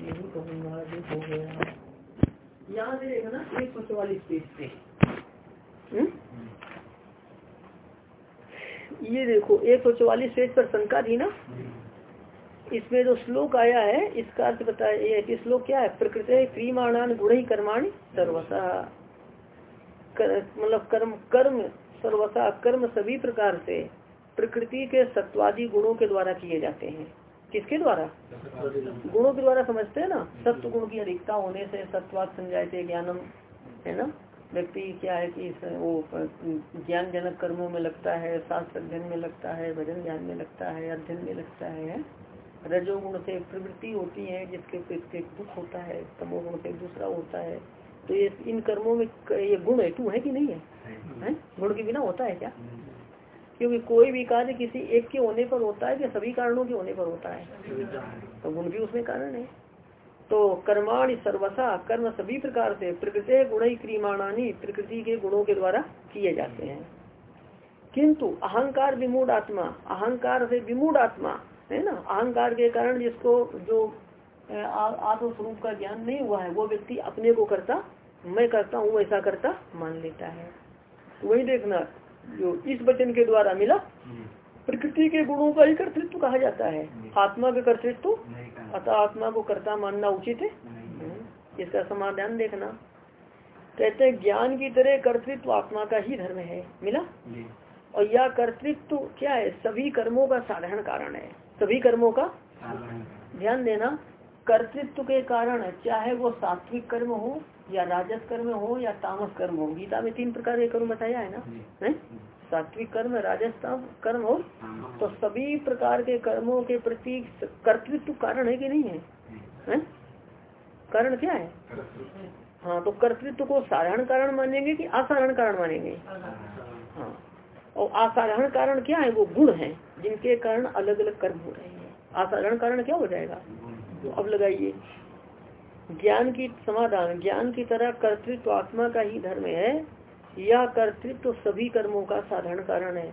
यही कहूँगा हो गया। यहाँ से एक सौ चौवालीस पेज? ये देखो एक सौ चौवालीस पेज पर शंका थी ना? इसमें जो श्लोक आया है इसका अर्थ बताया कि श्लोक क्या है? प्रकृति क्रीमाणान गुण ही कर्माणी सर्वसा। कर, मतलब कर्म कर्म सर्वसा कर्म सभी प्रकार से प्रकृति के सत्वादी गुणों के द्वारा किए जाते हैं। किसके द्वारा? गुणों के द्वारा समझते हैं ना? सत्व गुण की अधिकता होने से सत्वाद संजायते ज्ञानम है ना? व्यक्ति क्या है कि वो ज्ञान जनक कर्मों में लगता है शास्त्र अध्ययन में लगता है भजन ज्ञान में लगता है अध्ययन में लगता है रजोगुण से प्रवृत्ति होती है जिसके इसके दुख होता है तमोगुण से दूसरा होता है। तो ये इन कर्मों में ये गुण हेतु है कि नहीं है, है? गुण के बिना होता है क्या? क्योंकि कोई भी कार्य किसी एक के होने पर होता है या सभी कारणों के होने पर होता है। तो गुण भी उसमें कारण है। तो कर्माण सर्वसा, कर्म सभी प्रकार से प्रकृति गुण क्रियमाणानी प्रकृति के गुणों के द्वारा किए जाते हैं। किंतु अहंकार विमूढ़ आत्मा, अहंकार से विमूढ़ आत्मा, है ना? अहंकार के कारण जिसको जो आत्म स्वरूप का ज्ञान नहीं हुआ है, वो व्यक्ति अपने को करता, मैं करता हूँ ऐसा करता मान लेता है। तो वही देखना जो इस वचन के द्वारा मिला प्रकृति के गुणों का ही कर्तृत्व कहा जाता है। आत्मा का कर्तृत्व? अतः आत्मा को कर्ता मानना उचित है। हम्म। इसका समाधान देखना। कहते हैं ज्ञान की तरह कर्तृत्व आत्मा का ही धर्म है। मिला? और यह कर्तृत्व क्या है? सभी कर्मों का साधारण कारण है। सभी कर्मों का ध्यान देना कर्तृत्व के कारण चाहे वो सात्विक कर्म हो या राजस कर्म हो या तामस कर्म हो। गीता में तीन प्रकार के कर्म बताया है ना? है? सात्विक कर्म राजस कर्म हो तो सभी प्रकार के कर्मों के प्रति कर्तृत्व कारण है कि नहीं है, है? कारण क्या है? हाँ तो कर्तृत्व को साधारण कारण मानेंगे कि असाधारण कारण मानेंगे? हाँ। और असाधारण कारण क्या है? वो गुण है जिनके कारण अलग अलग कर्म हो रहे हैं। असाधारण कारण क्या हो जाएगा? तो अब लगाइए। ज्ञान की समाधान, ज्ञान की तरह कर्तृत्व आत्मा का ही धर्म है। यह कर्तृत्व सभी कर्मों का साधारण कारण है।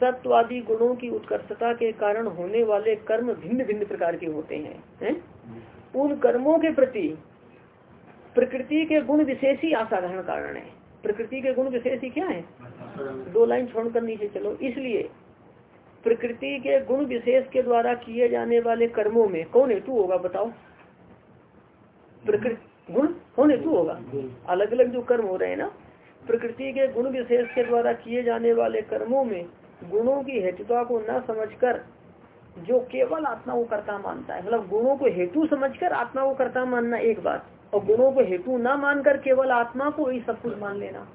सत्वादी गुणों की उत्कर्षता के कारण होने वाले कर्म भिन्न भिन्न प्रकार के होते हैं, है? उन कर्मों के प्रति प्रकृति के गुण विशेष ही असाधारण कारण है। प्रकृति के गुण विशेष ही क्या है? दो लाइन छोड़कर नीचे चलो। इसलिए प्रकृति के गुण विशेष के द्वारा किए जाने वाले कर्मों में कौन हेतु होगा, बताओ? प्रकृति गुण होने हेतु होगा। अलग अलग जो कर्म हो रहे हैं ना, प्रकृति के गुण विशेष के द्वारा किए जाने वाले कर्मों में गुणों की हेतुता को न समझकर, जो केवल आत्मा को कर्ता मानता है मतलब गुणों को हेतु समझकर आत्मा को कर्ता मानना एक बात, और गुणों को हेतु न मानकर केवल आत्मा को ही सब कुछ मान लेना।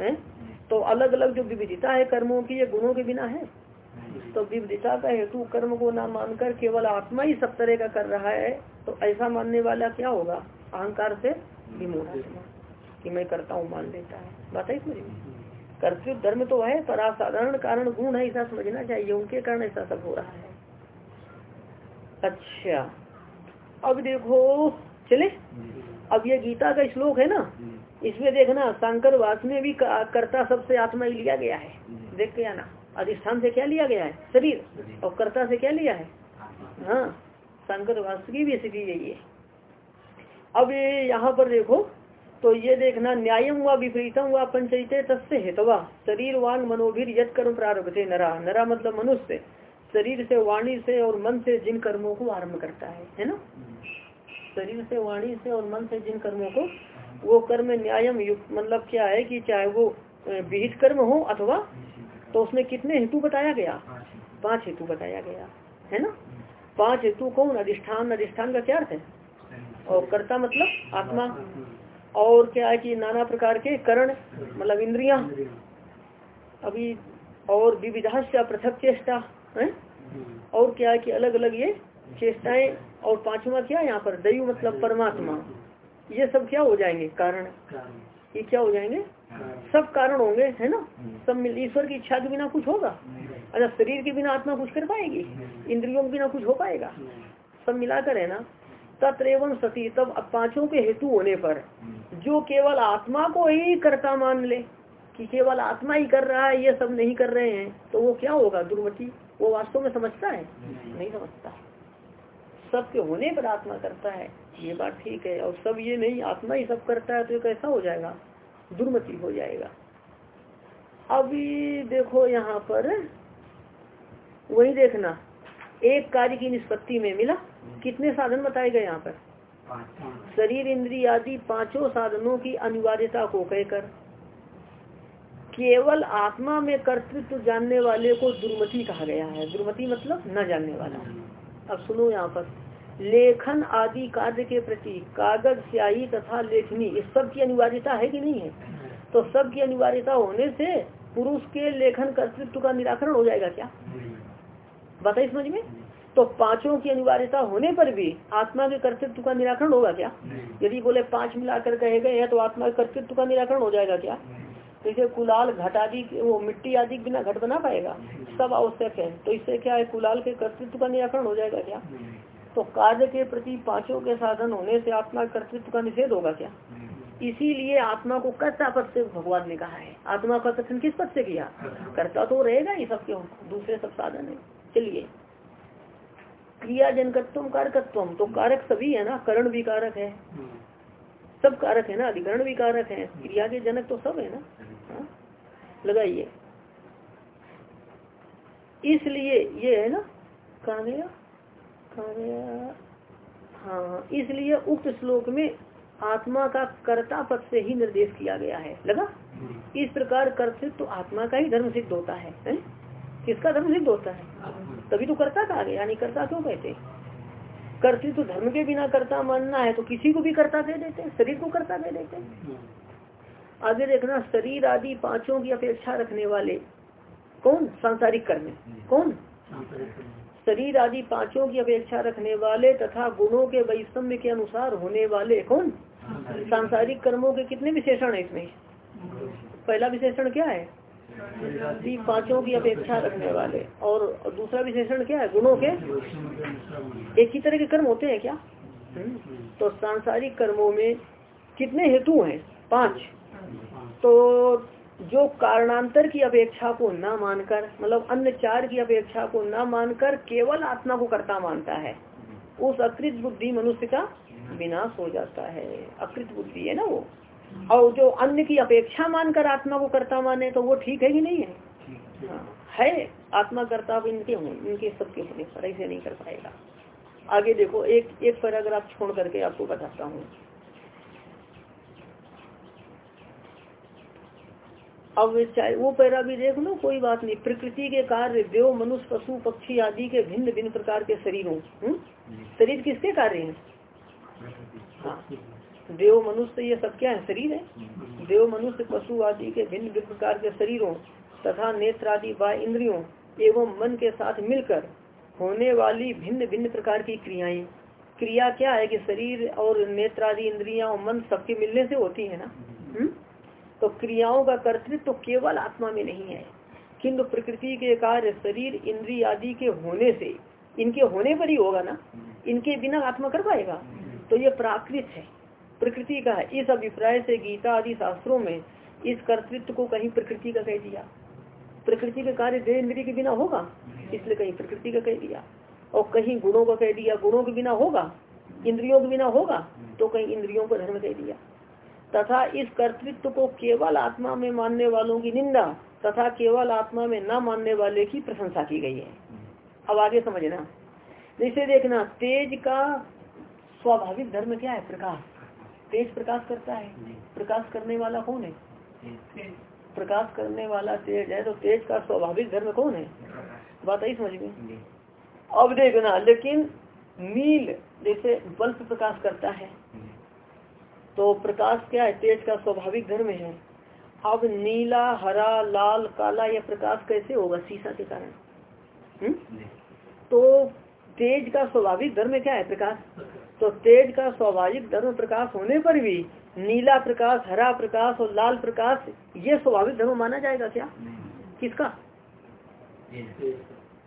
है? तो अलग अलग जो विविधता है कर्मों की, ये गुणों के बिना है। तो विविधता का हेतु कर्म को ना मानकर केवल आत्मा ही सब तरह का कर रहा है तो ऐसा मानने वाला क्या होगा? अहंकार से विमोह कि मैं करता हूँ, मान लेता है। बात है कर्तव्य धर्म तो है, पर असाधारण कारण गुण है, ऐसा समझना चाहिए। उनके कारण ऐसा सब हो रहा है। अच्छा। अब देखो, चले? अब ये गीता का श्लोक है ना? इसमें देखना, शंकर वास में भी कर्ता सबसे आत्मा ही लिया गया है। देख के आना। अधिष्ठान से क्या लिया गया है? शरीर। और कर्ता से क्या लिया है? हाँ शंकर वास्तु की भी स्थिति यही है। अब ये यहाँ पर देखो तो ये देखना न्यायम हुआ विपरीतम हुआ पंचयते तस्य हेतवा। शरीर वांग मनोभीर यद कर्म प्रारंभ थे नरा। नरा मतलब मनुष्य। शरीर से वाणी से और मन से जिन कर्मों को आरंभ करता है है ना? शरीर से वाणी से और मन से जिन कर्मों को वो कर्म न्यायम युक्त मतलब क्या है कि चाहे वो विहित कर्म हो अथवा तो उसमें कितने हेतु बताया गया? पाँच हेतु। बताया गया है ना? पाँच हेतु कौन? अधिष्ठान। अधिष्ठान का क्या अर्थ है? और कर्ता मतलब आत्मा। और क्या है कि नाना प्रकार के करण मतलब इंद्रिया। अभी और विविधा से पृथक चेष्टा है? और क्या है कि अलग अलग ये चेष्टाएँ। और पांचवा क्या यहाँ पर? दैव मतलब परमात्मा। ये सब क्या हो जाएँगे? कारण। ये क्या हो जाएँगे? सब कारण होंगे है ना? सब मिल ईश्वर की इच्छा के बिना कुछ होगा। अच्छा शरीर के बिना आत्मा कुछ कर पाएगी? इंद्रियों के बिना कुछ हो पाएगा? सब मिलाकर है ना? तत्व सती तब पाँचों के हेतु होने पर जो केवल आत्मा को ही करता मान ले कि केवल आत्मा ही कर रहा है ये सब नहीं कर रहे हैं तो वो क्या होगा? दुर्मति वो वास्तव में समझता है? नहीं समझता। सबके होने पर आत्मा करता है ये बात ठीक है। और सब ये नहीं आत्मा ही सब करता है तो ये कैसा हो जाएगा? दुर्मति हो जाएगा। अभी देखो यहाँ पर वही देखना। एक कार्य की निष्पत्ति में मिला। कितने साधन बताए गए यहाँ पर? शरीर इंद्री आदि पाँचों साधनों की अनिवार्यता को कहकर। केवल आत्मा में कर्तृत्व जानने वाले को दुर्मति कहा गया है। दुर्मति मतलब न जानने वाला। अब सुनो यहाँ पर। लेखन आदि कार्य के प्रति कागज़, स्याही तथा लेखनी, इस सब की अनिवार्यता है कि नहीं है? तो सब की अनिवार्यता होने से पुरुष के लेखन कर्तृत्व का निराकरण हो जाएगा क्या? बताइए समझ में। तो पाँचों की अनिवार्यता होने पर भी आत्मा के कर्तृत्व का निराकरण होगा क्या? यदि बोले पाँच मिलाकर कहे गए हैं तो आत्मा के कर्तृत्व का निराकरण हो जाएगा क्या? जैसे कुलाल घट आदि वो मिट्टी आदि बिना घट बना पाएगा? सब आवश्यक है। तो इससे क्या है? कुलाल के कर्तृत्व का निराकरण हो जाएगा क्या? तो कार्य के प्रति पाँचों के साधन होने से आत्मा कर्तृत्व का निषेध होगा क्या? इसीलिए आत्मा को कर्ता पद से भगवान ने कहा है। आत्मा का कथन किस पद से किया? कर्ता तो रहेगा ही सबके दूसरे सब साधन है। चलिए। क्रिया जनकत्व कारकत्व तो कारक सभी है ना? करण भी कारक है। सब कारक है ना? अधिकरण भी कारक है। क्रिया के जनक तो सब है ना? हाँ? लगाइए। इसलिए ये है ना? कहा गया? कहा गया हाँ इसलिए उक्त श्लोक में आत्मा का कर्ता पद से ही निर्देश किया गया है। लगा? इस प्रकार कर्तृत्व तो आत्मा का ही धर्म सिद्ध होता है, है? किसका धर्म सिद्ध होता है? तभी तो कर्ता कहा गया यानी कर्ता क्यों कहते? कर्तृत्व तो धर्म के बिना कर्ता मानना है तो किसी को भी कर्ता कह देते शरीर को कर्ता कह देते आगे देखना शरीर आदि पाँचों की अपेक्षा रखने वाले कौन? सांसारिक कर्म। कौन? शरीर आदि पाँचों की अपेक्षा रखने वाले तथा गुणों के वैषम्य के अनुसार होने वाले कौन? सांसारिक कर्मों के कितने विशेषण है इसमें? पहला विशेषण क्या है? पाँचों की अपेक्षा रखने वाले। और दूसरा विशेषण क्या है? गुणों के? एक ही तरह के कर्म होते हैं क्या? हम्म। तो सांसारिक कर्मों में कितने हेतु हैं? पाँच। तो जो कारणांतर की अपेक्षा को न मानकर मतलब अन्य चार की अपेक्षा को न मानकर केवल आत्मा को कर्ता मानता है उस अकृत बुद्धि मनुष्य का विनाश हो जाता है। अकृत बुद्धि है ना वो? और जो अन्य की अपेक्षा मानकर आत्मा को कर्ता माने तो वो ठीक है कि नहीं है? हाँ, है। आत्मा कर्ता इनके इनके सबके होने पर ऐसे नहीं कर पाएगा। आगे देखो एक एक पैराग्राफ छोड़ करके आपको बताता हूँ। अब चाहे वो पैरा भी देख लो, कोई बात नहीं। प्रकृति के कार्य, देव, मनुष्य, पशु, पक्षी आदि के भिन्न भिन्न प्रकार के शरीरों हम्म? शरीर किसके कार्य हैं? हाँ। देव, मनुष्य, ये सब क्या है? शरीर है? देव, मनुष्य, पशु आदि के भिन्न भिन्न प्रकार के शरीरों तथा नेत्र आदि व इंद्रियों एवं मन के साथ मिलकर होने वाली भिन्न भिन्न प्रकार की क्रियाएँ। क्रिया क्या है कि शरीर और नेत्र आदि इंद्रिया और मन सबके मिलने से होती है ना? हुँ? तो क्रियाओं का कर्तृत्व तो केवल आत्मा में नहीं है। किंतु प्रकृति के कार्य, शरीर इंद्री आदि के होने से, इनके होने पर ही होगा ना? इनके बिना आत्मा कर पाएगा? तो ये प्राकृत है। प्रकृति का है। इस अभिप्राय से गीता आदि शास्त्रों में इस कर्तृत्व को कहीं प्रकृति का कह दिया। प्रकृति के कार्य देह इंद्रिय के बिना होगा? इसलिए कहीं प्रकृति का कह दिया। और कहीं गुणों का कह दिया। गुणों के बिना होगा? इंद्रियों के बिना होगा? तो कहीं इंद्रियों को धर्म कह दिया। तथा इस कर्तृत्व को केवल आत्मा में मानने वालों की निंदा तथा केवल आत्मा में न मानने वाले की प्रशंसा की गई है। अब आगे समझना। जैसे देखना तेज का स्वाभाविक धर्म क्या है? प्रकाश। तेज प्रकाश करता है। प्रकाश करने वाला कौन है? प्रकाश करने वाला तेज है तो तेज का स्वाभाविक धर्म कौन है? बात आई समझ में? अब देखना लेकिन नील जैसे बल्ब प्रकाश करता है। तो प्रकाश क्या है? तेज का स्वाभाविक धर्म है। अब नीला हरा लाल काला यह प्रकाश कैसे होगा? शीशा के कारण। हम्म? तो तेज का स्वाभाविक धर्म क्या है प्रकाश? तो तेज का स्वाभाविक धर्म प्रकाश होने पर भी नीला प्रकाश हरा प्रकाश और लाल प्रकाश ये स्वाभाविक धर्म माना जाएगा क्या? किसका?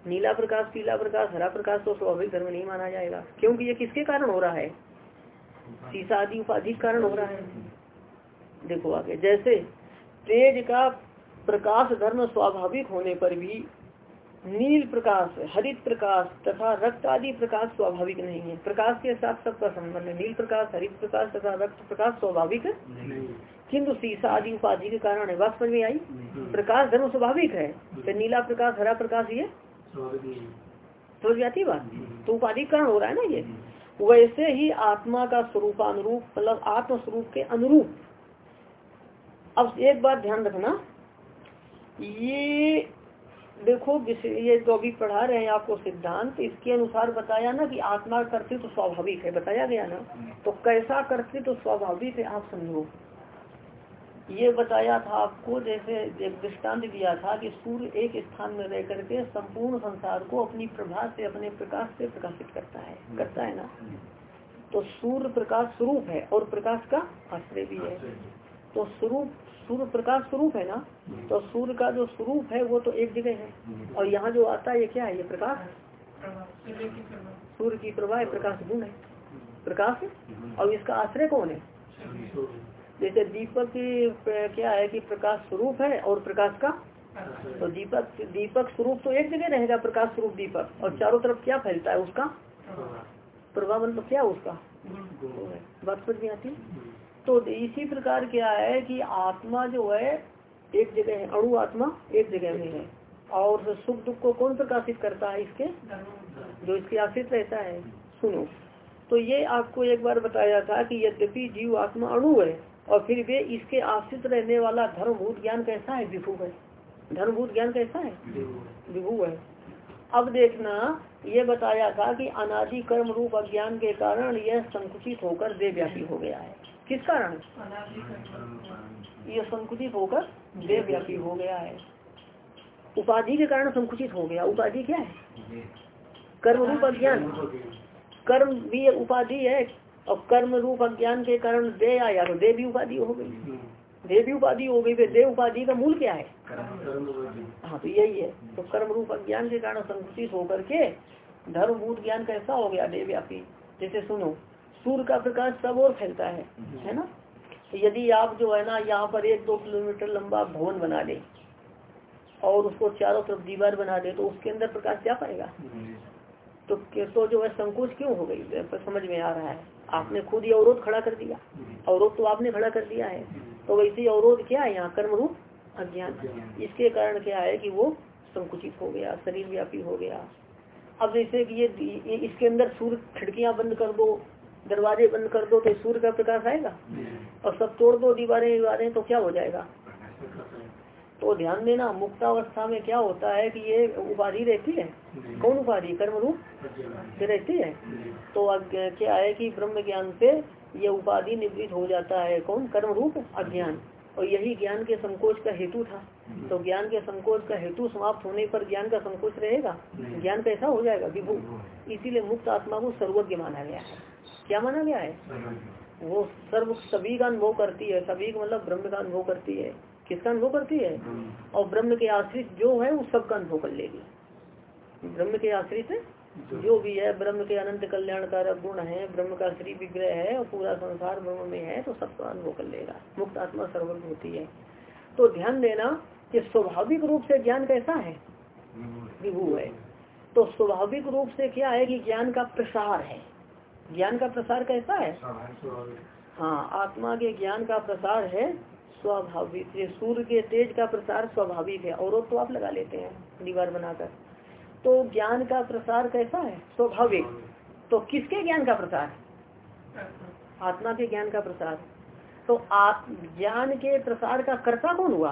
नीला प्रकाश पीला प्रकाश हरा प्रकाश तो स्वाभाविक धर्म नहीं माना जाएगा। क्योंकि ये किसके कारण हो रहा है? शीशा आदि उपाधि कारण हो रहा है। देखो आगे जैसे तेज का प्रकाश धर्म स्वाभाविक होने पर भी नील प्रकाश हरित प्रकाश तथा रक्त आदि प्रकाश स्वाभाविक नहीं है। प्रकाश के साथ सबका संबंध है। नील प्रकाश हरित प्रकाश तथा रक्त प्रकाश स्वाभाविक किंतु शीशा आदि उपाधि के कारण है। बात समझ में आई? प्रकाश धर्म स्वाभाविक है। तो नीला प्रकाश हरा प्रकाश ये? समझ में आती बात? तो उपाधि कारण हो रहा है ना ये? वैसे ही आत्मा का स्वरूप अनुरूप मतलब आत्म स्वरूप के अनुरूप। अब एक बात ध्यान रखना, ये देखो ये जो अभी पढ़ा रहे हैं आपको सिद्धांत, इसके अनुसार बताया ना कि आत्मा कर्तृत्व तो स्वाभाविक है, बताया गया ना? तो कैसा कर्तृत्व तो स्वाभाविक है, आप समझो। ये बताया था आपको जैसे एक दृष्टांत दिया था कि सूर्य एक स्थान में रह करके संपूर्ण संसार को अपनी प्रभा से अपने प्रकाश से प्रकाशित करता है करता है ना? तो सूर्य प्रकाश स्वरूप है और प्रकाश का आश्रय भी है। तो स्वरूप सूर्य प्रकाश स्वरूप है ना? तो सूर्य का जो स्वरूप है वो तो एक जगह है। और यहाँ जो आता है ये क्या है? ये प्रकाश? सूर्य की प्रभा प्रकाश गुण है। प्रकाश? और इसका आश्रय कौन है? जैसे दीपक क्या है कि प्रकाश स्वरूप है और प्रकाश का? तो दीपक दीपक स्वरूप तो एक जगह रहेगा, प्रकाश स्वरूप दीपक। और चारों तरफ़ क्या फैलता है उसका? प्रभाव मतलब क्या उसका? बात समझ में आती? तो इसी प्रकार क्या है कि आत्मा जो है, एक जगह है, अणु आत्मा एक जगह में है। और सुख दुख को कौन प्रकाशित करता है इसके? जो इसके आश्रित रहता है। सुनो। तो ये आपको एक बार बताया था कि यद्यपि जीव आत्मा अणु है और फिर वे इसके आश्रित रहने वाला धर्मभूत ज्ञान कैसा है? विभु है। धर्मभूत ज्ञान कैसा है? विभु है। अब देखना, ये बताया था कि अनादि कर्म रूप अज्ञान के कारण यह संकुचित होकर देव्यापी हो गया है। किस कारण? यह संकुचित होकर देवव्यापी हो गया है। उपाधि के कारण संकुचित हो गया। उपाधि क्या है? कर्म रूप अज्ञान। कर्म भी उपाधि है। और कर्म रूप अज्ञान के कारण दे आया तो देवी उपाधि हो गई। देवी उपाधि हो गई देव उपाधि का मूल क्या है? हाँ तो यही है। तो कर्म रूप अज्ञान के कारण संकुचित होकर के धर्मभूत ज्ञान कैसा हो गया देवव्यापी? जैसे सुनो सूर्य का प्रकाश सब और फैलता है है ना? तो यदि आप जो है ना यहाँ पर एक दो किलोमीटर लंबा भवन बना दे और उसको चारों तरफ़ दीवार बना दे तो उसके अंदर प्रकाश जा पाएगा? तो तो जो है संकोच क्यों हो गई? समझ में आ रहा है। आपने खुद ही अवरोध खड़ा कर दिया। अवरोध तो आपने खड़ा कर दिया है। तो वैसे अवरोध क्या है? यहाँ कर्म रूप अज्ञान। इसके कारण क्या है कि वो संकुचित हो गया शरीर व्यापी हो गया। अब जैसे कि ये इसके अंदर सूर्य खिड़कियाँ बंद कर दो दरवाजे बंद कर दो तो सूर्य का प्रकाश आएगा? और सब तोड़ दो दीवारें दीवारें तो क्या हो जाएगा? तो ध्यान देना मुक्तावस्था में क्या होता है कि ये उपाधि रहती है? कौन उपाधि? कर्म रूप रहती है? तो क्या है कि ब्रह्म ज्ञान से ये उपाधि निवृत्त हो जाता है कौन? कर्म रूप अज्ञान। और यही ज्ञान के संकोच का हेतु था। तो ज्ञान के संकोच का हेतु समाप्त होने पर ज्ञान का संकोच रहेगा? ज्ञान कैसा हो जाएगा? विभु। इसीलिए मुक्त आत्मा को सर्वज्ञ माना गया है। क्या माना गया है? वो सर्व सभी का अनुभव करती है सभी का मतलब ब्रह्म का अनुभव करती है। किसका अनुभव करती है? और ब्रह्म के आश्रित जो है वो सबका अनुभव कर लेगी। ब्रह्म के आश्रित जो भी है ब्रह्म के अनंत कल्याणकारक गुण है ब्रह्म का श्री विग्रह है और पूरा संसार ब्रह्म में है तो सबका अनुभव कर लेगा। मुक्त आत्मा सर्वज्ञ होती है। तो ध्यान देना कि स्वाभाविक रूप से ज्ञान कैसा है? विभू है। तो स्वाभाविक रूप से क्या है कि ज्ञान का प्रसार है। ज्ञान का प्रसार कैसा है? हाँ आत्मा के ज्ञान का प्रसार है स्वाभाविक सूर्य के तेज का प्रसार स्वाभाविक है और तो आप लगा लेते हैं दीवार बनाकर। तो ज्ञान का प्रसार कैसा है? स्वाभाविक। तो किसके ज्ञान का प्रसार? आत्मा के ज्ञान का प्रसार। तो आप ज्ञान के प्रसार का कर्ता कौन हुआ?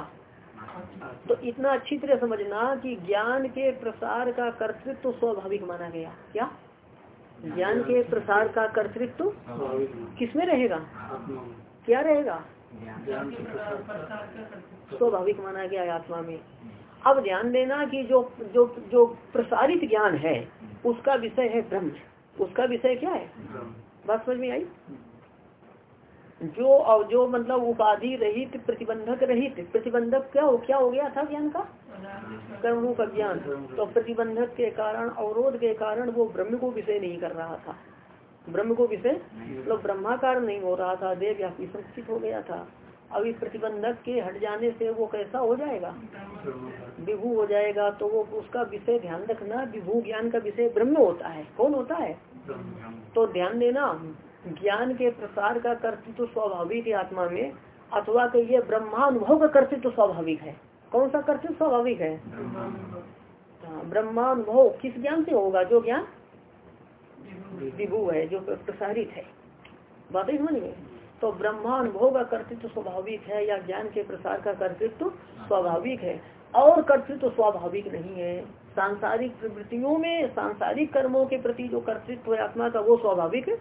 तो इतना अच्छी तरह समझना कि ज्ञान के प्रसार का कर्तृत्व तो स्वाभाविक माना गया। क्या? ज्ञान के प्रसार का कर्तृत्व तो किसमें रहेगा? क्या रहेगा? स्वाभाविक माना गया आत्मा में। अब ध्यान देना कि जो जो जो प्रसारित ज्ञान है उसका विषय है ब्रह्म। उसका विषय क्या है? बात समझ में आई? जो और जो मतलब उपाधि रहित प्रतिबंधक रहित प्रतिबंधक क्या हो क्या हो गया था ज्ञान का? कर्म रूप अज्ञान। तो प्रतिबंधक के कारण अवरोध के कारण वो ब्रह्म को विषय नहीं कर रहा था। ब्रह्म को विषय मतलब ब्रह्माकार नहीं हो रहा था देव या संस्थित हो गया था। अब इस प्रतिबंधक के हट जाने से वो कैसा हो जाएगा? विभू हो जाएगा तो वो उसका विषय ध्यान रखना विभू ज्ञान का विषय ब्रह्म होता है। कौन होता है? तो ध्यान देना ज्ञान के प्रसार का कर्तृत्व तो स्वाभाविक है आत्मा में अथवा कि ये ब्रह्मानुभव का कर्तृत्व स्वाभाविक है। कौन सा कर्तृत्व स्वाभाविक है? हाँ, ब्रह्मानुभव किस ज्ञान से होगा? जो ज्ञान? विभू है जो प्रसारित है। बात ही। समझ गए तो ब्रह्मानुभव का कर्तृत्व स्वाभाविक है या ज्ञान के प्रसार का कर्तृत्व स्वाभाविक है। और कर्तृत्व स्वाभाविक नहीं है। सांसारिक प्रवृत्तियों में, सांसारिक कर्मों के प्रति जो कर्तृत्व है आत्मा का, वो स्वाभाविक है।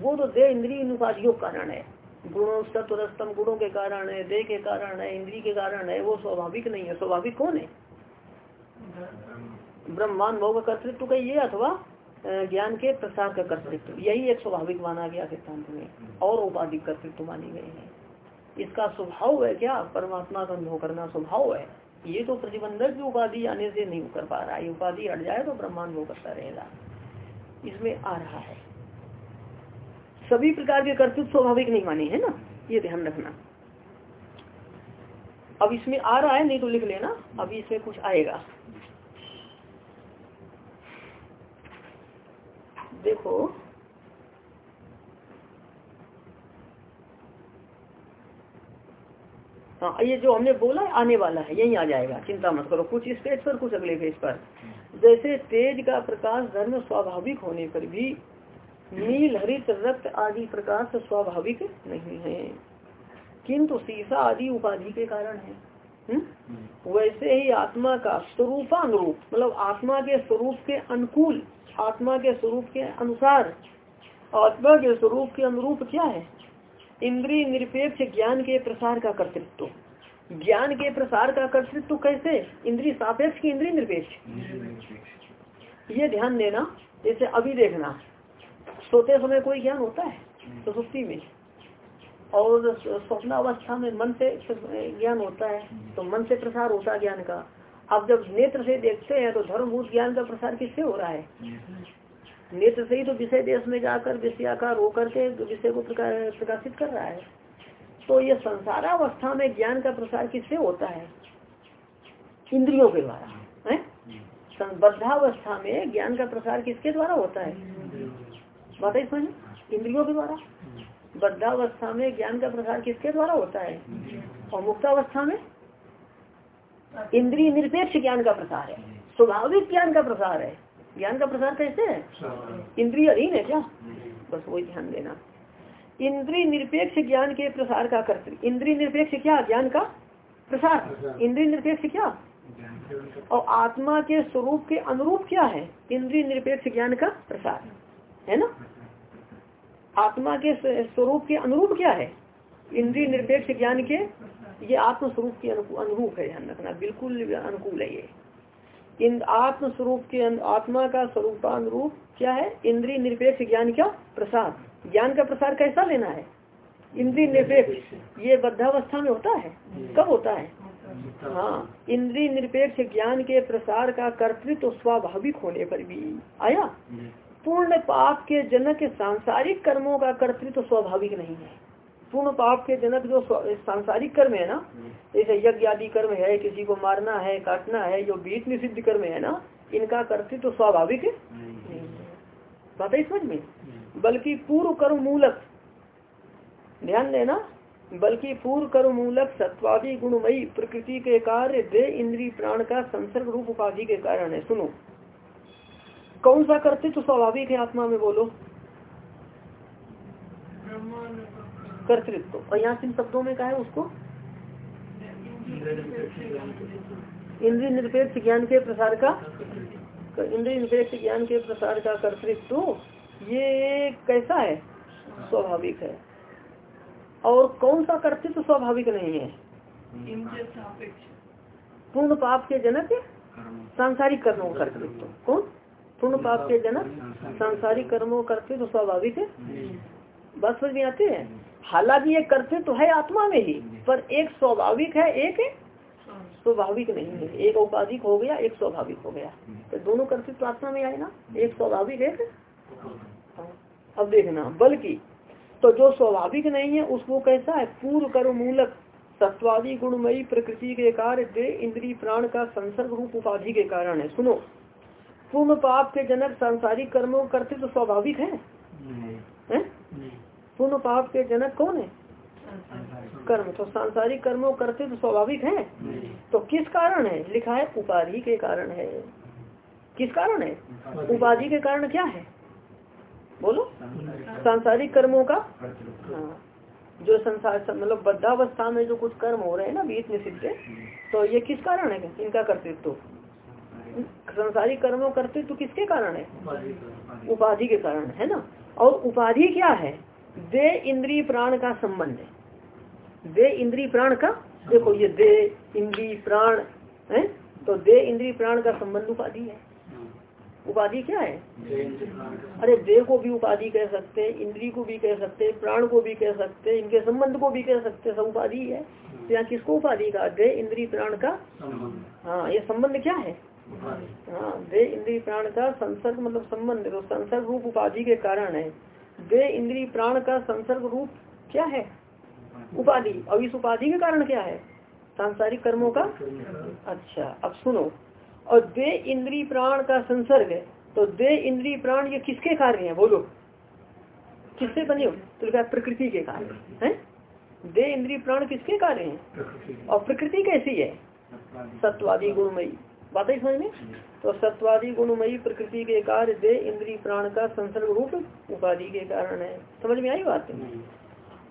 वो तो दे इंद्रिय उपाधियों कारण है। गुणों, सत्वरस्तम गुणों के कारण है, देह के कारण है इंद्री के कारण है, वो स्वाभाविक नहीं है। स्वाभाविक कौन है? ब्रह्मांड भोग कर्तृत्व का अथवा ज्ञान के प्रसार का कर्तृत्व। यही एक स्वाभाविक माना गया सिद्धांत में। और उपाधिक कर्तृत्व मानी गए हैं। इसका स्वभाव है क्या? परमात्मा का अनुभव करना स्वभाव है। ये तो प्रतिबंधक की उपाधि आने से नहीं कर पा रहा है। उपाधि हट जाए तो ब्रह्मांड वो करता रहेगा। इसमें आ रहा है। सभी प्रकार के कर्तृत्व स्वाभाविक नहीं माने, हैं ना? ये ध्यान रखना। अब इसमें आ रहा है, नहीं तो लिख लेना। अभी इसमें कुछ आएगा। देखो हाँ ये जो हमने बोला आने वाला है यही आ जाएगा चिंता मत करो कुछ इस पेज पर कुछ अगले पेज पर जैसे तेज का प्रकाश धर्म स्वाभाविक होने पर भी नील हरित रक्त आदि प्रकाश स्वाभाविक नहीं है किंतु शीशा आदि उपाधि के कारण है हुँ? हम्म? वैसे ही आत्मा का स्वरूपानुरूप मतलब आत्मा के स्वरूप के अनुकूल आत्मा के स्वरूप के अनुसार, आत्मा के स्वरूप के अनुरूप क्या है? इंद्रिय निरपेक्ष ज्ञान के प्रसार का कर्तृत्व। ज्ञान के प्रसार का कर्तृत्व कैसे? इंद्रिय सापेक्ष की इंद्रिय निरपेक्ष। ये ध्यान देना जैसे अभी देखना। सोते समय कोई ज्ञान होता है? तो में। और स्वप्नावस्था में मन से ज्ञान होता है तो मन से प्रसार होता है ज्ञान का। अब जब नेत्र से देखते हैं तो धर्मभूत ज्ञान का प्रसार किससे हो रहा है? नेत्र से ही तो विषय देश में जाकर, विषयाकार होकर के विषय को प्रकाशित कर रहा है। तो ये संसारावस्था में ज्ञान का प्रसार किससे होता है? इंद्रियों के द्वारा, है? संबद्धावस्था में ज्ञान का प्रसार किसके द्वारा होता है? बात ही समझ इंद्रियों के द्वारा। बद्धावस्था में ज्ञान का प्रसार किसके द्वारा होता है? और मुक्तावस्था में? इंद्रिय निरपेक्ष ज्ञान का प्रसार है। स्वाभाविक ज्ञान का प्रसार है। ज्ञान का प्रसार कैसे है? इंद्रिय अधीन है क्या? बस वही ध्यान देना। इंद्रिय निरपेक्ष ज्ञान के प्रसार का कर्त, इंद्रिय निरपेक्ष क्या? ज्ञान का प्रसार। इंद्रिय निरपेक्ष क्या? और आत्मा के स्वरूप के अनुरूप क्या है? इंद्रिय निरपेक्ष ज्ञान का प्रसार। है ना? आत्मा के स्वरूप के अनुरूप क्या है? इंद्रिय निरपेक्ष ज्ञान के ये आत्मस्वरूप के अनुरूप है ध्यान रखना बिल्कुल अनुकूल है ये। इन आत्म स्वरूप के आत्मा का स्वरूपानुरूप क्या है? इंद्रिय निरपेक्ष ज्ञान का प्रसार ज्ञान का प्रसार कैसा लेना है? इंद्रिय निरपेक्ष ये बद्धावस्था में होता है? कब होता है? हाँ इंद्रिय निरपेक्ष ज्ञान के प्रसार का कर्तृत्व स्वाभाविक होने पर भी आया। पूर्ण पाप के जनक सांसारिक कर्मों का कर्तृत्व स्वाभाविक नहीं है। पूर्ण पाप के जनक जो सांसारिक कर्म है ना जैसे यज्ञ आदि कर्म है किसी को मारना है काटना है जो बीच निषिद्ध कर्म है ना इनका कर्तृत्व तो स्वाभाविक है? बात है समझ में? बल्कि पूर्व कर्म मूलक। ध्यान देना बल्कि पूर्व कर्म मूलक सत्वादी गुणमयी प्रकृति के कार्य दे इंद्री प्राण का संसर्ग रूप उपाधि के कारण है। सुनो। कौन सा कर्तृत्व तो स्वाभाविक है आत्मा में बोलो? कर्तृत्व। और यहाँ किन शब्दों में कहा है उसको? इंद्रिय निरपेक्ष ज्ञान के प्रसार का इंद्रिय निरपेक्ष ज्ञान के प्रसार का कर्तृत्व, ये कैसा है? स्वाभाविक है। और कौन सा कर्तृत्व स्वाभाविक नहीं है? पूर्ण पाप के जनक सांसारिक कर्मों का कर्तृत्व। कौन? पूर्ण पाप के जनक सांसारिक कर्मों का कर्तृत्व स्वाभाविक है? बस समझ में आते हैं? हालाँकि ये कर्तव्य तो है आत्मा में ही पर एक स्वाभाविक है एक स्वाभाविक। नहीं है। एक औपाधिक हो गया एक स्वाभाविक हो गया। तो दोनों कर्तव्य तो आत्मा में आए ना? एक स्वाभाविक एक हाँ। अब देखना बल्कि तो जो स्वाभाविक नहीं है उसको कैसा है? पूर्व कर्म मूलक सत्वादी गुणमयी प्रकृति के कार्य दे इंद्री प्राण का संसर्ग रूप उपाधि के कारण है। सुनो पूर्ण पाप के जनक सांसारिक कर्मों करते तो स्वाभाविक है, है? पूर्ण पाप के जनक कौन है? कर्म। तो सांसारिक कर्मों करते तो स्वाभाविक है। तो किस कारण है? लिखा है उपाधि के कारण है। किस कारण है? उपाधि। के कारण क्या है? बोलो। सांसारिक। कर्मों का? हाँ। जो संसार मतलब बद्धावस्था में जो कुछ कर्म हो रहे हैं ना बीत निषिद्ध तो ये किस कारण है? इनका कर्तृत्व। तो संसारिक कर्मों कर्तृत्व तो किसके कारण है? उपाधि के कारण है ना? और उपाधि क्या है? दे इंद्री प्राण का संबंध है। दे इंद्री प्राण का देखो ये दे इंद्री प्राण है? तो दे इंद्री प्राण का संबंध उपाधि है। उपाधि क्या है? अरे देह को भी उपाधि कह सकते इंद्री को भी कह सकते प्राण को भी कह सकते इनके संबंध को भी कह सकते हैं सब उपाधि है। तो यहाँ किसको उपाधि का दे इंद्री प्राण का हाँ ये संबंध क्या है? हाँ दे इंद्री प्राण का संसर्ग मतलब संबंध तो संसर्ग रूप उपाधि के कारण है। दे इंद्री प्राण का संसर्ग रूप क्या है? उपाधि। और इस उपाधि के कारण क्या है? सांसारिक कर्मों का? अच्छा अब सुनो। और दे इंद्री प्राण का संसर्ग है तो दे इंद्री प्राण ये किसके कार्य है? बोलो। किससे बने हो? तो लिखा प्रकृति के कार्य। है? दे इंद्री प्राण किसके कार्य हैं? और प्रकृति कैसी है? सत्वादी गुणमयी। बात है समझ में तो सत्वादी गुणमयी प्रकृति के कार्य दे इंद्री प्राण का संसर्ग रूप उपाधि के कारण है। समझ में आई बात?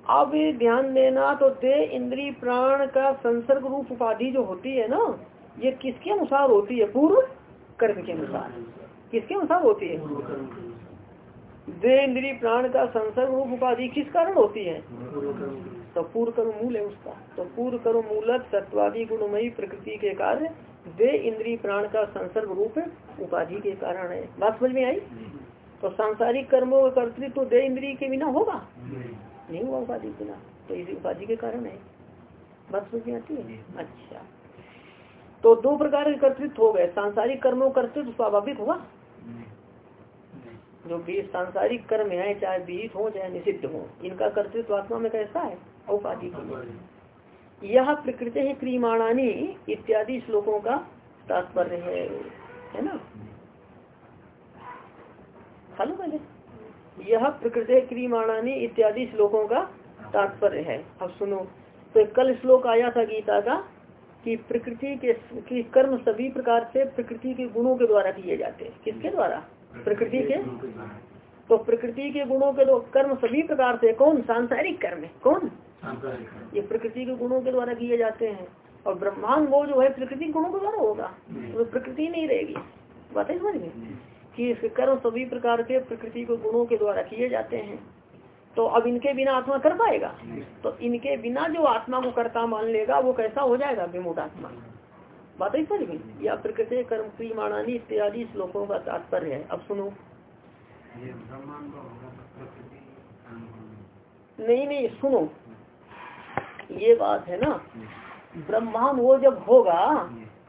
अब ध्यान देना तो दे इंद्री प्राण का संसर्ग रूप उपाधि जो होती है ना ये किसके अनुसार होती है? पूर्व कर्म के अनुसार। किसके अनुसार होती है? दे इंद्री प्राण का संसर्ग रूप उपाधि किस कारण होती है? तो पूर्व कर्म मूल है उसका। तो पूर्व कर्म मूलक सत्वादी गुणमयी प्रकृति के कार्य दे इंद्री प्राण का संसर्ग रूप उपाधि के कारण है। बात समझ में आई? तो सांसारिक कर्मों का कर्तृत्व तो दे इंद्री के बिना होगा? नहीं हुआ उपाधि बिना। तो इसी उपाधि के कारण है। बात समझ में आती है? अच्छा। तो दो प्रकार के कर्तृत्व हो गए। सांसारिक कर्मों कर्तृत्व स्वाभाविक हुआ? जो भी सांसारिक कर्म है, चाहे विहित हो, चाहे निषिद्ध हो, इनका कर्तृत्व आत्मा में कैसा है? औपाधि यह प्रकृति है क्रीमाणानी इत्यादि श्लोकों का तात्पर्य है है ना? हेलो पहले? यह प्रकृति क्रीमाणानी इत्यादि श्लोकों का तात्पर्य है। अब सुनो तो कल श्लोक आया था गीता का कि प्रकृति के, कि कर्म सभी प्रकार से प्रकृति के गुणों के द्वारा किए जाते हैं। किसके द्वारा? प्रकृति के? तो प्रकृति के गुणों के कर्म सभी प्रकार से कौन? सांसारिक कर्म है। कौन? ये प्रकृति के गुणों के द्वारा किए जाते हैं। और ब्रह्मांड वो जो है प्रकृति गुणों के द्वारा होगा। तो प्रकृति नहीं रहेगी। बात समझ में कि कर्म सभी प्रकार के प्रकृति के गुणों के द्वारा किए जाते हैं। तो अब इनके बिना आत्मा कर पाएगा? तो इनके बिना जो आत्मा को करता मान लेगा वो कैसा हो जाएगा? विमुट आत्मा। बात ही समझ गई। या प्रकृति कर्म प्रियमाणानी इत्यादि श्लोकों का तात्पर्य है। अब सुनो। नहीं नहीं सुनो। ये बात है ना ब्रह्मांड वो जब होगा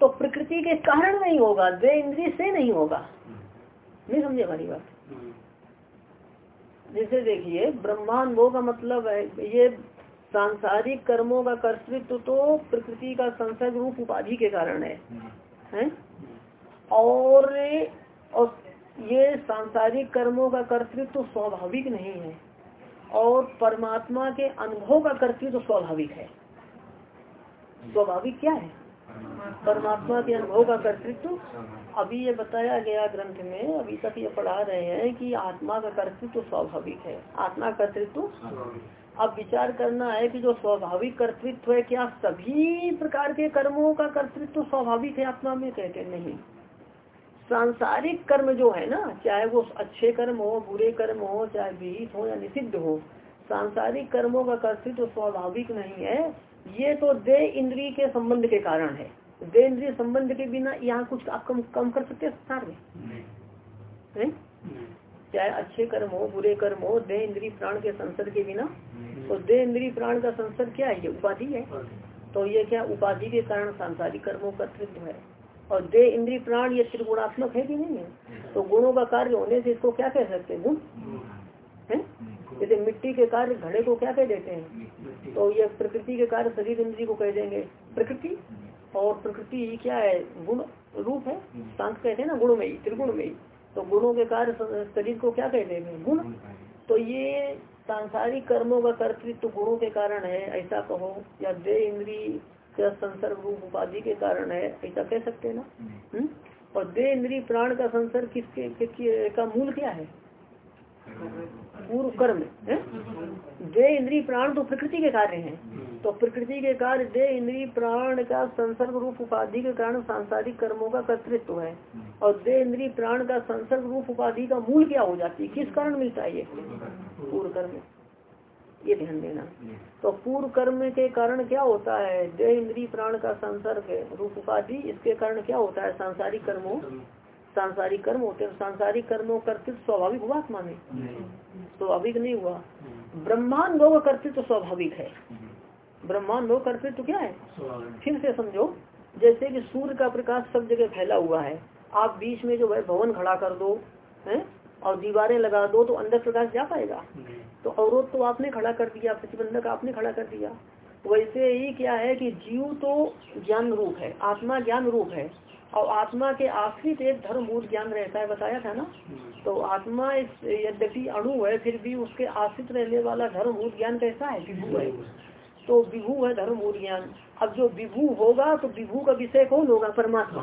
तो प्रकृति के कारण नहीं होगा दे इंद्रिय से नहीं होगा। नहीं समझे हमारी बात? जैसे देखिए ब्रह्मांड वो का मतलब है ये सांसारिक कर्मों का कर्तृत्व तो प्रकृति का संसर्ग रूप उपाधि के कारण है। हैं? और और ये सांसारिक कर्मों का कर्तृत्व तो स्वाभाविक नहीं है। और परमात्मा के अनुभव का कर्तृत्व तो स्वाभाविक है। स्वाभाविक क्या है? परमात्मा के अनुभव का कर्तृत्व। अभी ये बताया गया ग्रंथ में अभी तक ये पढ़ा रहे हैं कि आत्मा का कर्तृत्व स्वाभाविक है। आत्मा कर्तृत्व अब विचार करना है कि जो स्वाभाविक कर्तृत्व है क्या सभी प्रकार के कर्मों का कर्तृत्व स्वाभाविक है? आत्मा में कहते नहीं। सांसारिक कर्म जो है ना चाहे वो अच्छे कर्म हो बुरे कर्म हो चाहे विहित हो या निषिद्ध हो सांसारिक कर्मों का कर्तृत्व स्वाभाविक नहीं है। ये तो दे इंद्री के संबंध के कारण है। दे इंद्रिय संबंध के बिना यहाँ कुछ आप कम कम कर सकते हैं संसार में? चाहे अच्छे कर्म हो बुरे कर्म हो दे इंद्री प्राण के संसर्ग के बिना। तो दे इंद्री प्राण का संसर्ग क्या है? ये उपाधि है। तो ये क्या उपाधि के कारण सांसारिक कर्मों का तृत्व है? और दे इंद्री प्राण ये त्रिगुणात्मक है कि नहीं है? तो गुणों का कार्य होने से इसको क्या कह सकते हैं? गुण। है? जैसे मिट्टी के कार्य घड़े को क्या कह देते हैं? तो ये प्रकृति के कार्य शरीर इंद्री को कह देंगे। प्रकृति? और प्रकृति क्या है? गुण रूप है। शांत कहते हैं ना गुण में ही त्रिगुण में ही तो गुणों के कार्य शरीर को क्या कहते हैं? गुण। तो ये सांसारिक कर्मों का कर्तृत्व गुणों के कारण है ऐसा कहो या दे इंद्री का संसर्ग रूप उपाधि के कारण है ऐसा कह सकते हैं ना? हम्म और दे इंद्री प्राण का संसर्ग किसके, किसके का मूल क्या है? पूर्व कर्म। है? दे इंद्री प्राण तो प्रकृति के कार्य हैं। तो प्रकृति के कार्य दे इंद्री प्राण का संसर्ग रूप उपाधि के कारण सांसारिक कर्मों का कर्तृत्व है। और दे इंद्री प्राण का संसर्ग रूप उपाधि का मूल क्या हो जाती है? किस कारण मिलता है ये? पूर्व कर्म। ये ध्यान देना। तो पूर्व कर्म के कारण क्या होता है? दे इंद्री प्राण का संसर्ग रूप उपाधि इसके कारण क्या होता है? सांसारिक कर्मों। सांसारिक कर्म होते हैं। सांसारिक कर्मों कर्तृत्व स्वाभाविक हुआ आत्मा में? स्वाभाविक नहीं हुआ। ब्रह्मांड का कर्तृत्व स्वाभाविक है। ब्रह्मांड लो तो क्या है? फिर से समझो जैसे कि सूर्य का प्रकाश सब जगह फैला हुआ है आप बीच में जो है भवन खड़ा कर दो है और दीवारें लगा दो तो अंदर प्रकाश जा पाएगा। तो अवरोध तो आपने खड़ा कर दिया प्रतिबंधक आपने खड़ा कर दिया। वैसे ही क्या है कि जीव तो ज्ञान रूप है आत्मा ज्ञान रूप है और आत्मा के आश्रित एक धर्मभूत ज्ञान रहता है बताया था ना? तो आत्मा यद्यपि अणु है फिर भी उसके आश्रित रहने वाला धर्मभूत ज्ञान कैसा है। विभू है। तो विभू है धर्मभूत ज्ञान अब जो विभू होगा तो विभू का विषय कौन होगा? परमात्मा।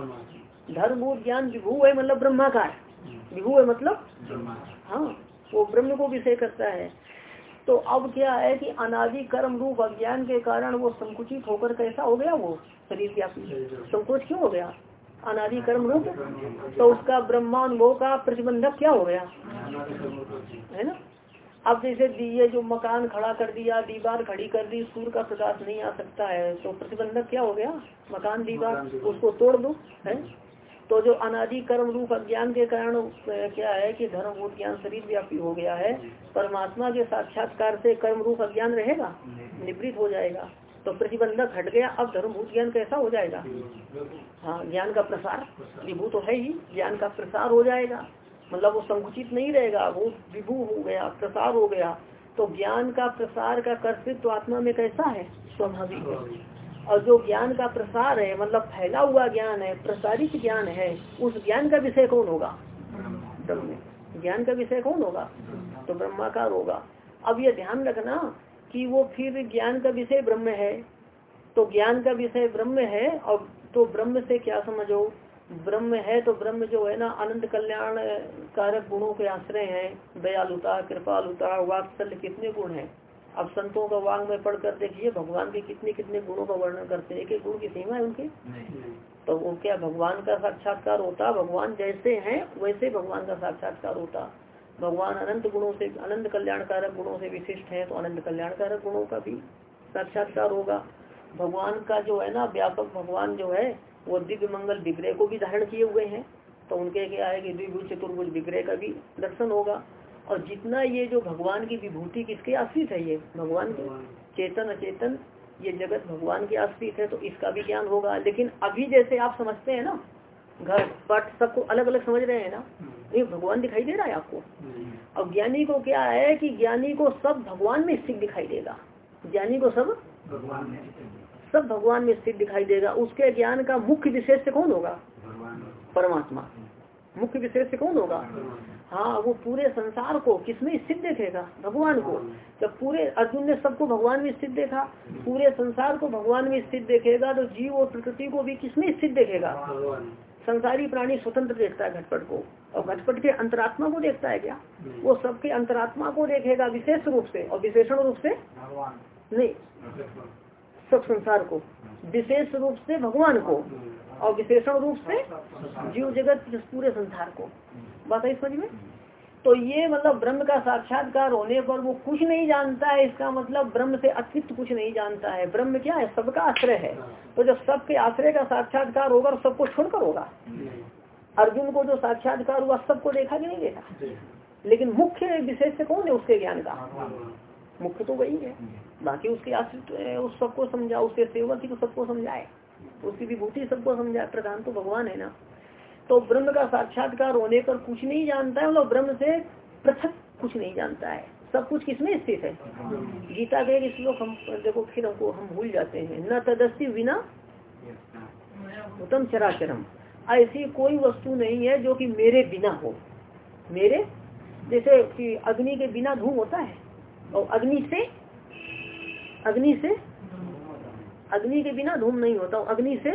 धर्मभूत ज्ञान विभू है मतलब ब्रह्माकार। विभू है मतलब? हाँ वो ब्रह्म को विषय करता है। तो अब क्या है कि अनादि कर्म रूप अज्ञान के कारण वो संकुचित होकर कैसा हो गया वो? शरीर व्यापी। संकोच क्यों हो गया? अनादि कर्म रूप। तो उसका ब्रह्मानुभव का प्रतिबंधक क्या हो गया? है ना? अब जैसे दिए जो मकान खड़ा कर दिया दीवार खड़ी कर दी सूर्य का प्रकाश नहीं आ सकता है। तो प्रतिबंधक क्या हो गया? मकान दीवार उसको तोड़ दो है? तो जो अनादि कर्म रूप अज्ञान के कारण क्या है कि धर्म रूप ज्ञान शरीर व्यापी हो गया है परमात्मा के साक्षात्कार से कर्म रूप अज्ञान रहेगा? निवृत्त हो जाएगा। तो प्रतिबंधक हट गया अब धर्मभूत ज्ञान कैसा हो जाएगा? हाँ ज्ञान का प्रसार विभू तो है ही ज्ञान का प्रसार हो जाएगा। मतलब वो संकुचित नहीं रहेगा, वो विभू हो गया, प्रसार हो गया। तो ज्ञान का प्रसार का कर्तृत्व तो आत्मा में कैसा है? स्वाभाविक है। और जो ज्ञान का प्रसार है मतलब फैला हुआ ज्ञान है, प्रसारित ज्ञान है, उस ज्ञान का विषय कौन होगा? ज्ञान का विषय कौन होगा? तो ब्रह्माकार होगा। अब ये ध्यान रखना कि वो फिर ज्ञान का विषय ब्रह्म है। तो ज्ञान का विषय ब्रह्म है और तो ब्रह्म से क्या समझो? ब्रह्म है तो ब्रह्म जो है ना अनंत कल्याण कारक गुणों के आश्रय है। दयालुता कृपालुता वात्सल्य कितने गुण है? अब संतों का वांग में पढ़कर देखिए भगवान के कितने कितने गुणों का वर्णन करते हैं। एक गुण की सीमा है उनके? तो वो क्या भगवान का साक्षात्कार होता? भगवान जैसे हैं वैसे भगवान का साक्षात्कार होता। भगवान अनंत गुणों से अनंत कल्याणकारक गुणों से विशिष्ट है तो अनंत कल्याणकारक गुणों का भी साक्षात्कार होगा। भगवान का जो है ना व्यापक भगवान जो है वो दिव्य मंगल विग्रह को भी धारण किए हुए हैं। तो उनके क्या है कि द्विभुज चतुर्भुज विग्रह का भी दर्शन होगा। और जितना ये जो भगवान की विभूति किसके आश्रित है ये? भगवान के? चेतन अचेतन ये जगत भगवान के आश्रित है तो इसका भी ज्ञान होगा। लेकिन अभी जैसे आप समझते हैं ना घर पट सबको अलग अलग समझ रहे हैं ना ये भगवान दिखाई दे रहा है आपको? अब ज्ञानी को क्या है कि ज्ञानी को सब भगवान में स्थित दिखाई देगा। ज्ञानी को सब भगवान सब भगवान में स्थित दिखाई देगा। उसके ज्ञान का मुख्य विशेष से कौन होगा? परमात्मा। मुख्य विशेष से कौन होगा? हाँ वो पूरे संसार को किसमें स्थित देखेगा? भगवान को। जब पूरे अर्जुन ने सबको भगवान में स्थित देखा पूरे संसार को भगवान में स्थित देखेगा तो जीव और प्रकृति को भी किसमें स्थित देखेगा? संसारी प्राणी स्वतंत्र देखता है घटपट को। और घटपट के अंतरात्मा को देखता है क्या? वो सबके अंतरात्मा को देखेगा विशेष रूप से और विशेषण रूप से? नहीं। सब संसार को विशेष रूप से भगवान को और विशेषण रूप से जीव जगत पूरे संसार को। बात है समझ में? तो ये मतलब ब्रह्म का साक्षात्कार होने पर वो कुछ नहीं जानता है इसका मतलब ब्रह्म से अतिरिक्त कुछ नहीं जानता है। ब्रह्म क्या है? सबका आश्रय है। तो जब सबके आश्रय का साक्षात्कार होगा तो सबको छोड़कर होगा। अर्जुन को जो साक्षात्कार हुआ सबको देखा कि नहीं देखा? लेकिन मुख्य विशेष से कौन है उसके ज्ञान का? मुख्य तो वही है। बाकी उसके आश्रित उस सबको समझा, उसके सेवक ही तो सबको समझाए। उसकी विभूति सबको समझाए प्रधान तो भगवान है ना। तो ब्रह्म का साक्षात्कार होने पर कुछ नहीं जानता है मतलब ब्रह्म से पृथक कुछ नहीं जानता है। सब कुछ किसमें स्थित है? गीता के एक हम, देखो, फिर हमको हम भूल जाते हैं। न तदस्ती बिना उत्तम चराचरम। ऐसी कोई वस्तु नहीं है जो कि मेरे बिना हो। मेरे? जैसे कि अग्नि के बिना धूम होता है। और अग्नि से? अग्नि से? अग्नि के बिना धूम नहीं होता। अग्नि से?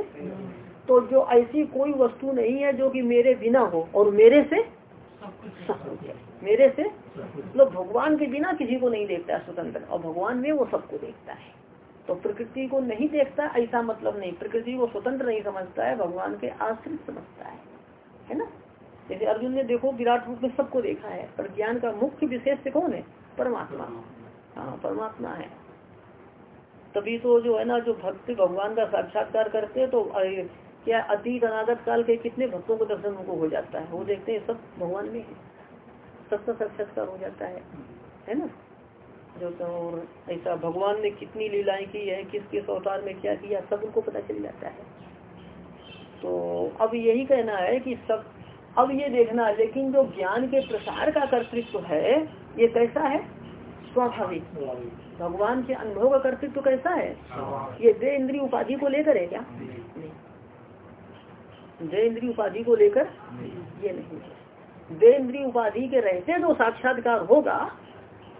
तो जो ऐसी कोई वस्तु नहीं है जो कि मेरे बिना हो और मेरे से मेरे से मतलब भगवान के बिना किसी को नहीं देखता है स्वतंत्र। और भगवान में वो सबको देखता है। तो प्रकृति को नहीं देखता, ऐसा मतलब नहीं। प्रकृति को स्वतंत्र नहीं समझता है, भगवान के आश्रित समझता है। है ना? जैसे अर्जुन ने देखो, विराट रूप में सबको देखा है, पर ज्ञान का मुख्य विशेष कौन है? परमात्मा। हाँ परमात्मा है। तभी तो जो है ना, जो भक्त भगवान का साक्षात्कार करते हैं तो क्या अतीत अनागत काल के कितने भक्तों को दर्शन उनको हो जाता है? वो देखते हैं, सब भगवान में है। सबका साक्षात्कार हो जाता है। है ना? जो तो ऐसा भगवान ने कितनी लीलाएँ की है, किस किस अवतार में क्या किया, सब उनको पता चल जाता है। तो अब यही कहना है कि सब, अब ये देखना, लेकिन जो ज्ञान के प्रसार का कर्तृत्व है ये कैसा है? स्वाभाविक। भगवान के अनुभव का कर्तृत्व कैसा है? ये दे इंद्रिय उपाधि को लेकर है क्या? दे इंद्रिय उपाधि को लेकर ये नहीं है। दे इंद्रिय उपाधि के रहते तो साक्षात्कार होगा।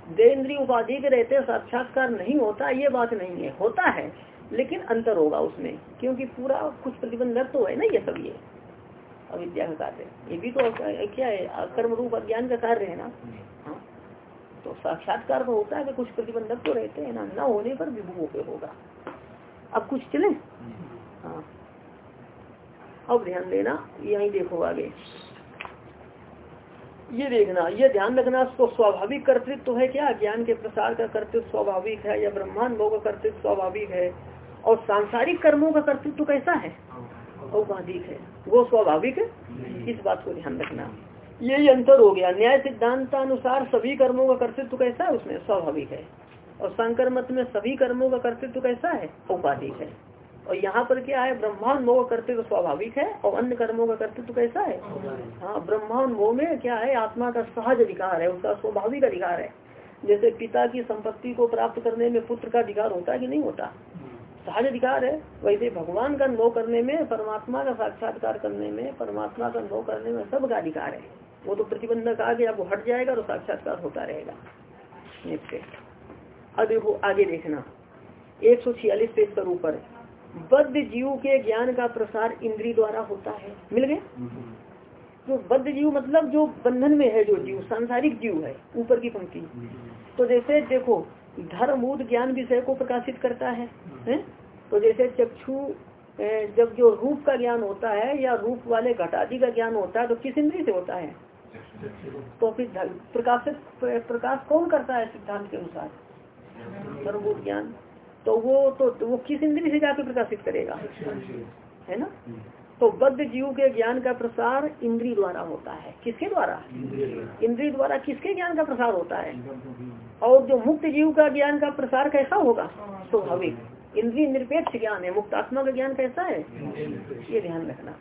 दे इंद्रिय उपाधि के रहते साक्षात्कार नहीं होता ये बात नहीं है। होता है लेकिन अंतर होगा उसमें क्योंकि पूरा कुछ प्रतिबंधक तो है ना ये सब ये अविद्या का कार्य। ये भी तो क्या है कर्म रूप अज्ञान का कार्य है ना? तो साक्षात्कार तो होता है कि कुछ प्रतिबंधक तो रहते हैं, ना, न होने पर विभुओं पे होगा। अब कुछ चले। हाँ। अब ध्यान देना, यही देखो आगे। ये देखना, ये ध्यान रखना तो स्वाभाविक कर्तृत्व तो है क्या? ज्ञान के प्रसार का कर्तृत्व स्वाभाविक है या ब्रह्मांड का कर्तृत्व स्वाभाविक है? और सांसारिक कर्मों का कर्तृत्व तो कैसा है? औपाधिक है। वो स्वाभाविक है? इस बात को ध्यान रखना। यही अंतर हो गया। न्याय सिद्धांत अनुसार सभी कर्मों का कर्तृत्व कैसा है? उसमें स्वाभाविक है। और शंकर मत में सभी कर्मों का कर्तृत्व कैसा है? औपाधिक है। और यहाँ पर क्या है? ब्रह्मांड मोह कर्तृत्व स्वाभाविक है और अन्य कर्मों का कर्तृत्व कैसा है? हाँ ब्रह्मांड मोह में क्या है? आत्मा का सहज अधिकार है, उसका स्वाभाविक अधिकार है। जैसे पिता की संपत्ति को प्राप्त करने में पुत्र का अधिकार होता है कि नहीं होता? सहज अधिकार है। वैसे भगवान का अनुभव करने में, परमात्मा का साक्षात्कार करने में, परमात्मा का अनुभव करने में सबका अधिकार है। वो तो प्रतिबंधक आ गया आपको हट जाएगा तो साक्षात्कार होता रहेगा। निश्चय अब देखो आगे देखना। एक सौ छियालीस पेज पर ऊपर। बद्ध जीव के ज्ञान का प्रसार इंद्री द्वारा होता है। मिल गया? जो बद्ध जीव मतलब जो बंधन में है जो जीव सांसारिक जीव है ऊपर की पंक्ति। तो जैसे देखो धर्मूत ज्ञान विषय को प्रकाशित करता है, है? तो जैसे चक्षु जब जो रूप का ज्ञान होता है या रूप वाले घटादी का ज्ञान होता है तो किस इंद्री से होता है? तो फिर प्रकाशित प्रकाश कौन करता है सिद्धांत के अनुसार? सर्वभूत ज्ञान तो वो तो, तो वो किस इंद्री से जाकर प्रकाशित करेगा? है ना? तो बद्ध जीव के ज्ञान का प्रसार इंद्री द्वारा होता है। किसके द्वारा? इंद्री द्वारा किसके ज्ञान का प्रसार होता है? और जो मुक्त जीव का ज्ञान का प्रसार कैसा होगा? स्वाभाविक। इंद्री निरपेक्ष ज्ञान है। मुक्त आत्मा का ज्ञान कैसा है? ये ध्यान रखना।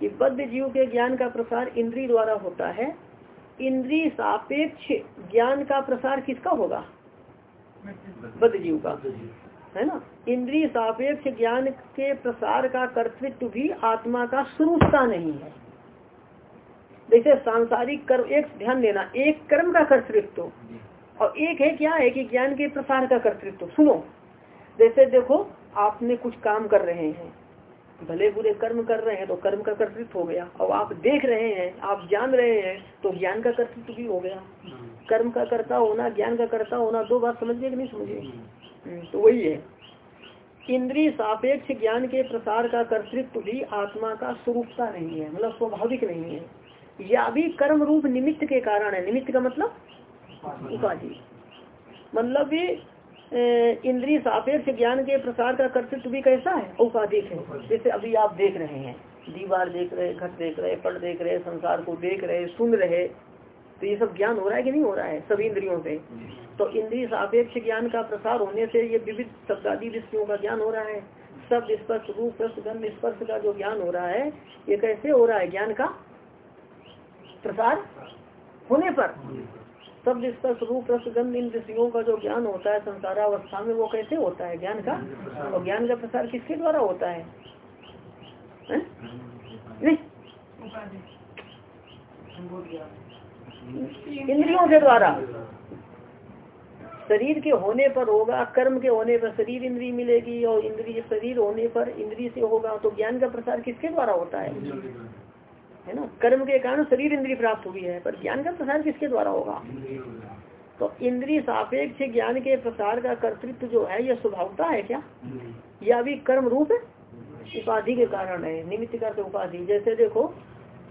कि बद्ध जीव के ज्ञान का प्रसार इंद्री द्वारा होता है। इंद्री सापेक्ष ज्ञान का प्रसार किसका होगा? बद्ध जीव का। है ना? इंद्रिय सापेक्ष ज्ञान के प्रसार का कर्तृत्व भी आत्मा का स्वरूपता नहीं है। जैसे सांसारिक कर्म एक ध्यान देना एक कर्म का कर्तृत्व। और एक है क्या? है कि ज्ञान के प्रसार का कर्तृत्व। सुनो। जैसे देखो आपने कुछ काम कर रहे हैं। भले बुरे कर्म कर रहे हैं तो कर्म का कर्तृत्व हो गया। और आप देख रहे हैं आप जान रहे हैं तो ज्ञान का कर्तृत्व भी हो गया। कर्म का कर्ता होना ज्ञान का कर्ता होना दो बात समझिए कि नहीं समझिए? हम्म, तो वही है। इंद्रिय सापेक्ष ज्ञान के प्रसार का कर्तृत्व भी आत्मा का स्वरूपता नहीं है मतलब स्वाभाविक नहीं है। या भी कर्म रूप निमित्त के कारण है। निमित्त का मतलब उपाधि। मतलब इंद्रिय सापेक्ष ज्ञान के प्रसार का कर्तृत्व भी कैसा है? औपाधिक है। जैसे अभी आप देख रहे हैं, दीवार देख रहे, घर देख रहे पट देख रहे, संसार को देख रहे, सुन रहे तो ये सब ज्ञान हो रहा है कि नहीं हो रहा है? सभी इंद्रियों से। तो इंद्रिय सापेक्ष ज्ञान का प्रसार होने से ये विविध शब्दादी विषयों का ज्ञान हो रहा है। सब स्पर्श रूप गंध, स्पर्श का जो ज्ञान हो रहा है, ये कैसे हो रहा है? ज्ञान का प्रसार होने पर। सब स्पर्श रूप रसगंध इन विषयों का जो ज्ञान होता है संसारावस्था में वो कैसे होता है ज्ञान का? और ज्ञान का प्रसार किसके द्वारा होता है, इंद्रियों के द्वारा। शरीर के होने पर होगा कर्म के होने पर शरीर इंद्री मिलेगी और इंद्रिय शरीर होने पर इंद्री से होगा तो ज्ञान का प्रसार किसके द्वारा होता है? है ना? कर्म के कारण शरीर इंद्री प्राप्त हुई है, पर ज्ञान का प्रसार किसके द्वारा होगा? तो इंद्रिय सापेक्ष ज्ञान के प्रसार का कर्तृत्व जो है, यह स्वभावता है क्या? या भी कर्म रूप उपाधि के कारण है, निमित्त का उपाधि। जैसे देखो,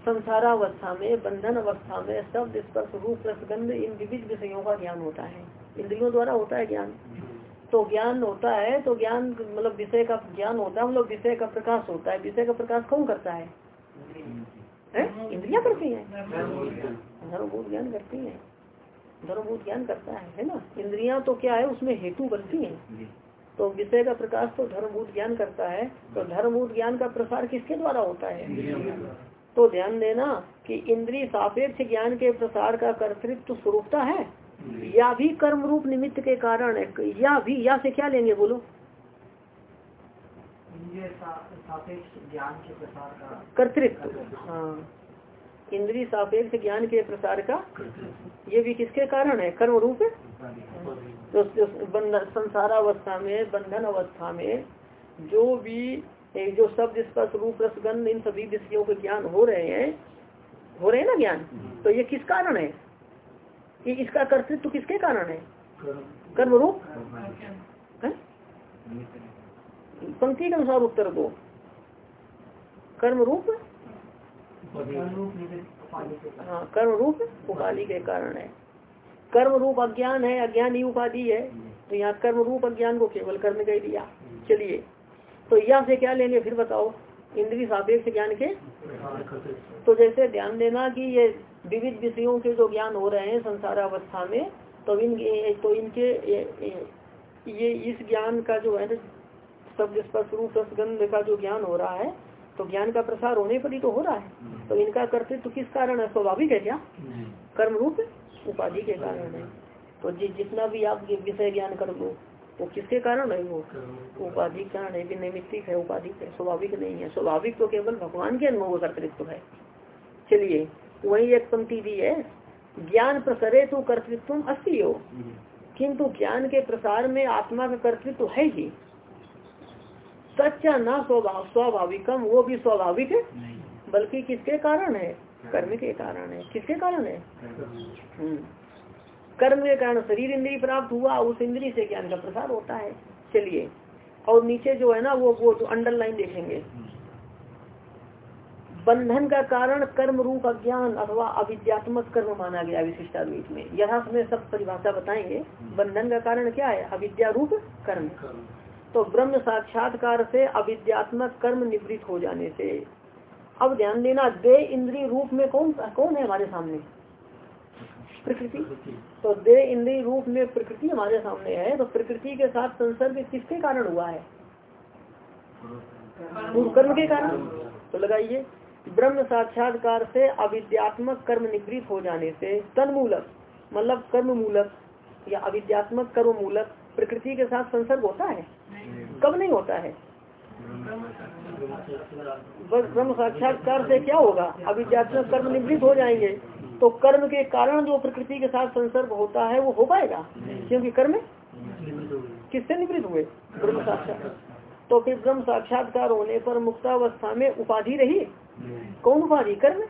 संसारावस्था में बंधन अवस्था में शब्द, स्पर्श, रूप रसगंध इन विविध विषयों का ज्ञान होता है। इंद्रियों द्वारा होता है ज्ञान। तो ज्ञान होता है तो ज्ञान मतलब विषय का ज्ञान होता है मतलब विषय का प्रकाश होता है। विषय का प्रकाश कौन करता है? इंद्रिया करती है धर्मभूत ज्ञान करती है। धर्मभूत ज्ञान करता है है ना? इंद्रिया तो क्या है उसमें हेतु बनती है। तो विषय का प्रकाश तो धर्मभूत ज्ञान करता है। तो धर्मभूत ज्ञान का प्रसार किसके द्वारा होता है? तो ध्यान देना कि इंद्रिय सापेक्ष ज्ञान के प्रसार का कर्तृत्व स्वरूपता है। या भी कर्म रूप निमित्त के कारण है। या भी या से क्या लेंगे बोलो ज्ञान के प्रसार का कर्तृत्व। हाँ। इंद्रिय सापेक्ष ज्ञान के प्रसार का? ये भी किसके कारण है? कर्म रूप? तो संसारावस्था में बंधन अवस्था में जो भी जो शब्द स्पर्श रूप रसगंध इन सभी विषयों के ज्ञान हो रहे हैं हो रहे हैं ना ज्ञान? तो ये किस कारण है? कि इसका कर्तृत्व तो किसके कारण है? कर्म। रूप? पंक्ति के अनुसार उत्तर दो। कर्म रूप हाँ कर्म रूप उपाधि के कारण है। कर्म रूप अज्ञान है अज्ञान ही उपाधि है। तो यहाँ कर्म रूप अज्ञान को केवल कर्म कह दिया। चलिए तो यह से क्या लेंगे फिर बताओ? इंद्रिय सापेक्ष ज्ञान के? तो जैसे ध्यान देना कि ये विविध विषयों के जो ज्ञान हो रहे हैं संसार अवस्था में तो इन तो इनके ये इस ज्ञान का जो है शब्द स्पर्श रूप रसगंध का जो ज्ञान हो रहा है तो ज्ञान का प्रसार होने पर ही तो हो रहा है। तो इनका कर्तृत्व तो किस कारण है स्वाभाविक है क्या? कर्म रूप उपाधि के कारण है। तो जि, जितना भी आप विषय ज्ञान कर लो वो किसके कारण है वो? उपाधि कारण है निमित्तिक है उपाधि है स्वाभाविक नहीं है। स्वाभाविक तो केवल भगवान के अनुभव कर्तृत्व है। चलिए वही एक पंक्ति दी है। ज्ञान प्रसरे तो कर्तृत्व अस्थि हो किंतु ज्ञान के प्रसार में आत्मा का कर्तृत्व है ही। सच्चा न स्वभाव स्वाभाविकम वो भी स्वाभाविक है? बल्कि किसके कारण है? कर्म। के कारण है। किसके कारण है? कर्म। के कारण शरीर इंद्री प्राप्त हुआ उस इंद्री से ज्ञान का प्रसार होता है। चलिए। और नीचे जो है ना वो वो जो अंडरलाइन देखेंगे। बंधन का कारण कर्म रूप अज्ञान अथवा अविद्यात्मक कर्म माना गया विशिष्टाद्वीप में। यथा समय सब परिभाषा बताएँगे। बंधन का कारण क्या है? अविद्या रूप कर्म। तो ब्रह्म साक्षात्कार से अविद्यात्मक कर्म निवृत्त हो जाने से। अब ध्यान देना दे इंद्री रूप में कौन कौन है हमारे सामने? प्रकृति। तो दे इंद्री रूप में प्रकृति हमारे सामने है तो प्रकृति के साथ संसर्ग किसके कारण हुआ है? कर्म के कारण। तो लगाइए ब्रह्म साक्षात्कार से अविद्यात्मक कर्म निवृत्त हो जाने से तन मूलक मतलब कर्म मूलक या अविद्यात्मक कर्म मूलक प्रकृति के साथ संसर्ग होता है? कब नहीं होता है। ब्रह्म साक्षात्कार से क्या होगा? अविद्यात्मक कर्म निवृत्त हो जाएँगे तो कर्म के कारण जो प्रकृति के साथ संसर्ग होता है वो हो पाएगा? क्योंकि कर्म किससे निवृत्त हुए? ब्रह्म साक्षात। तो फिर ब्रह्म साक्षात्कार होने पर मुक्तावस्था में उपाधि रही? कौन उपाधि? कर्म?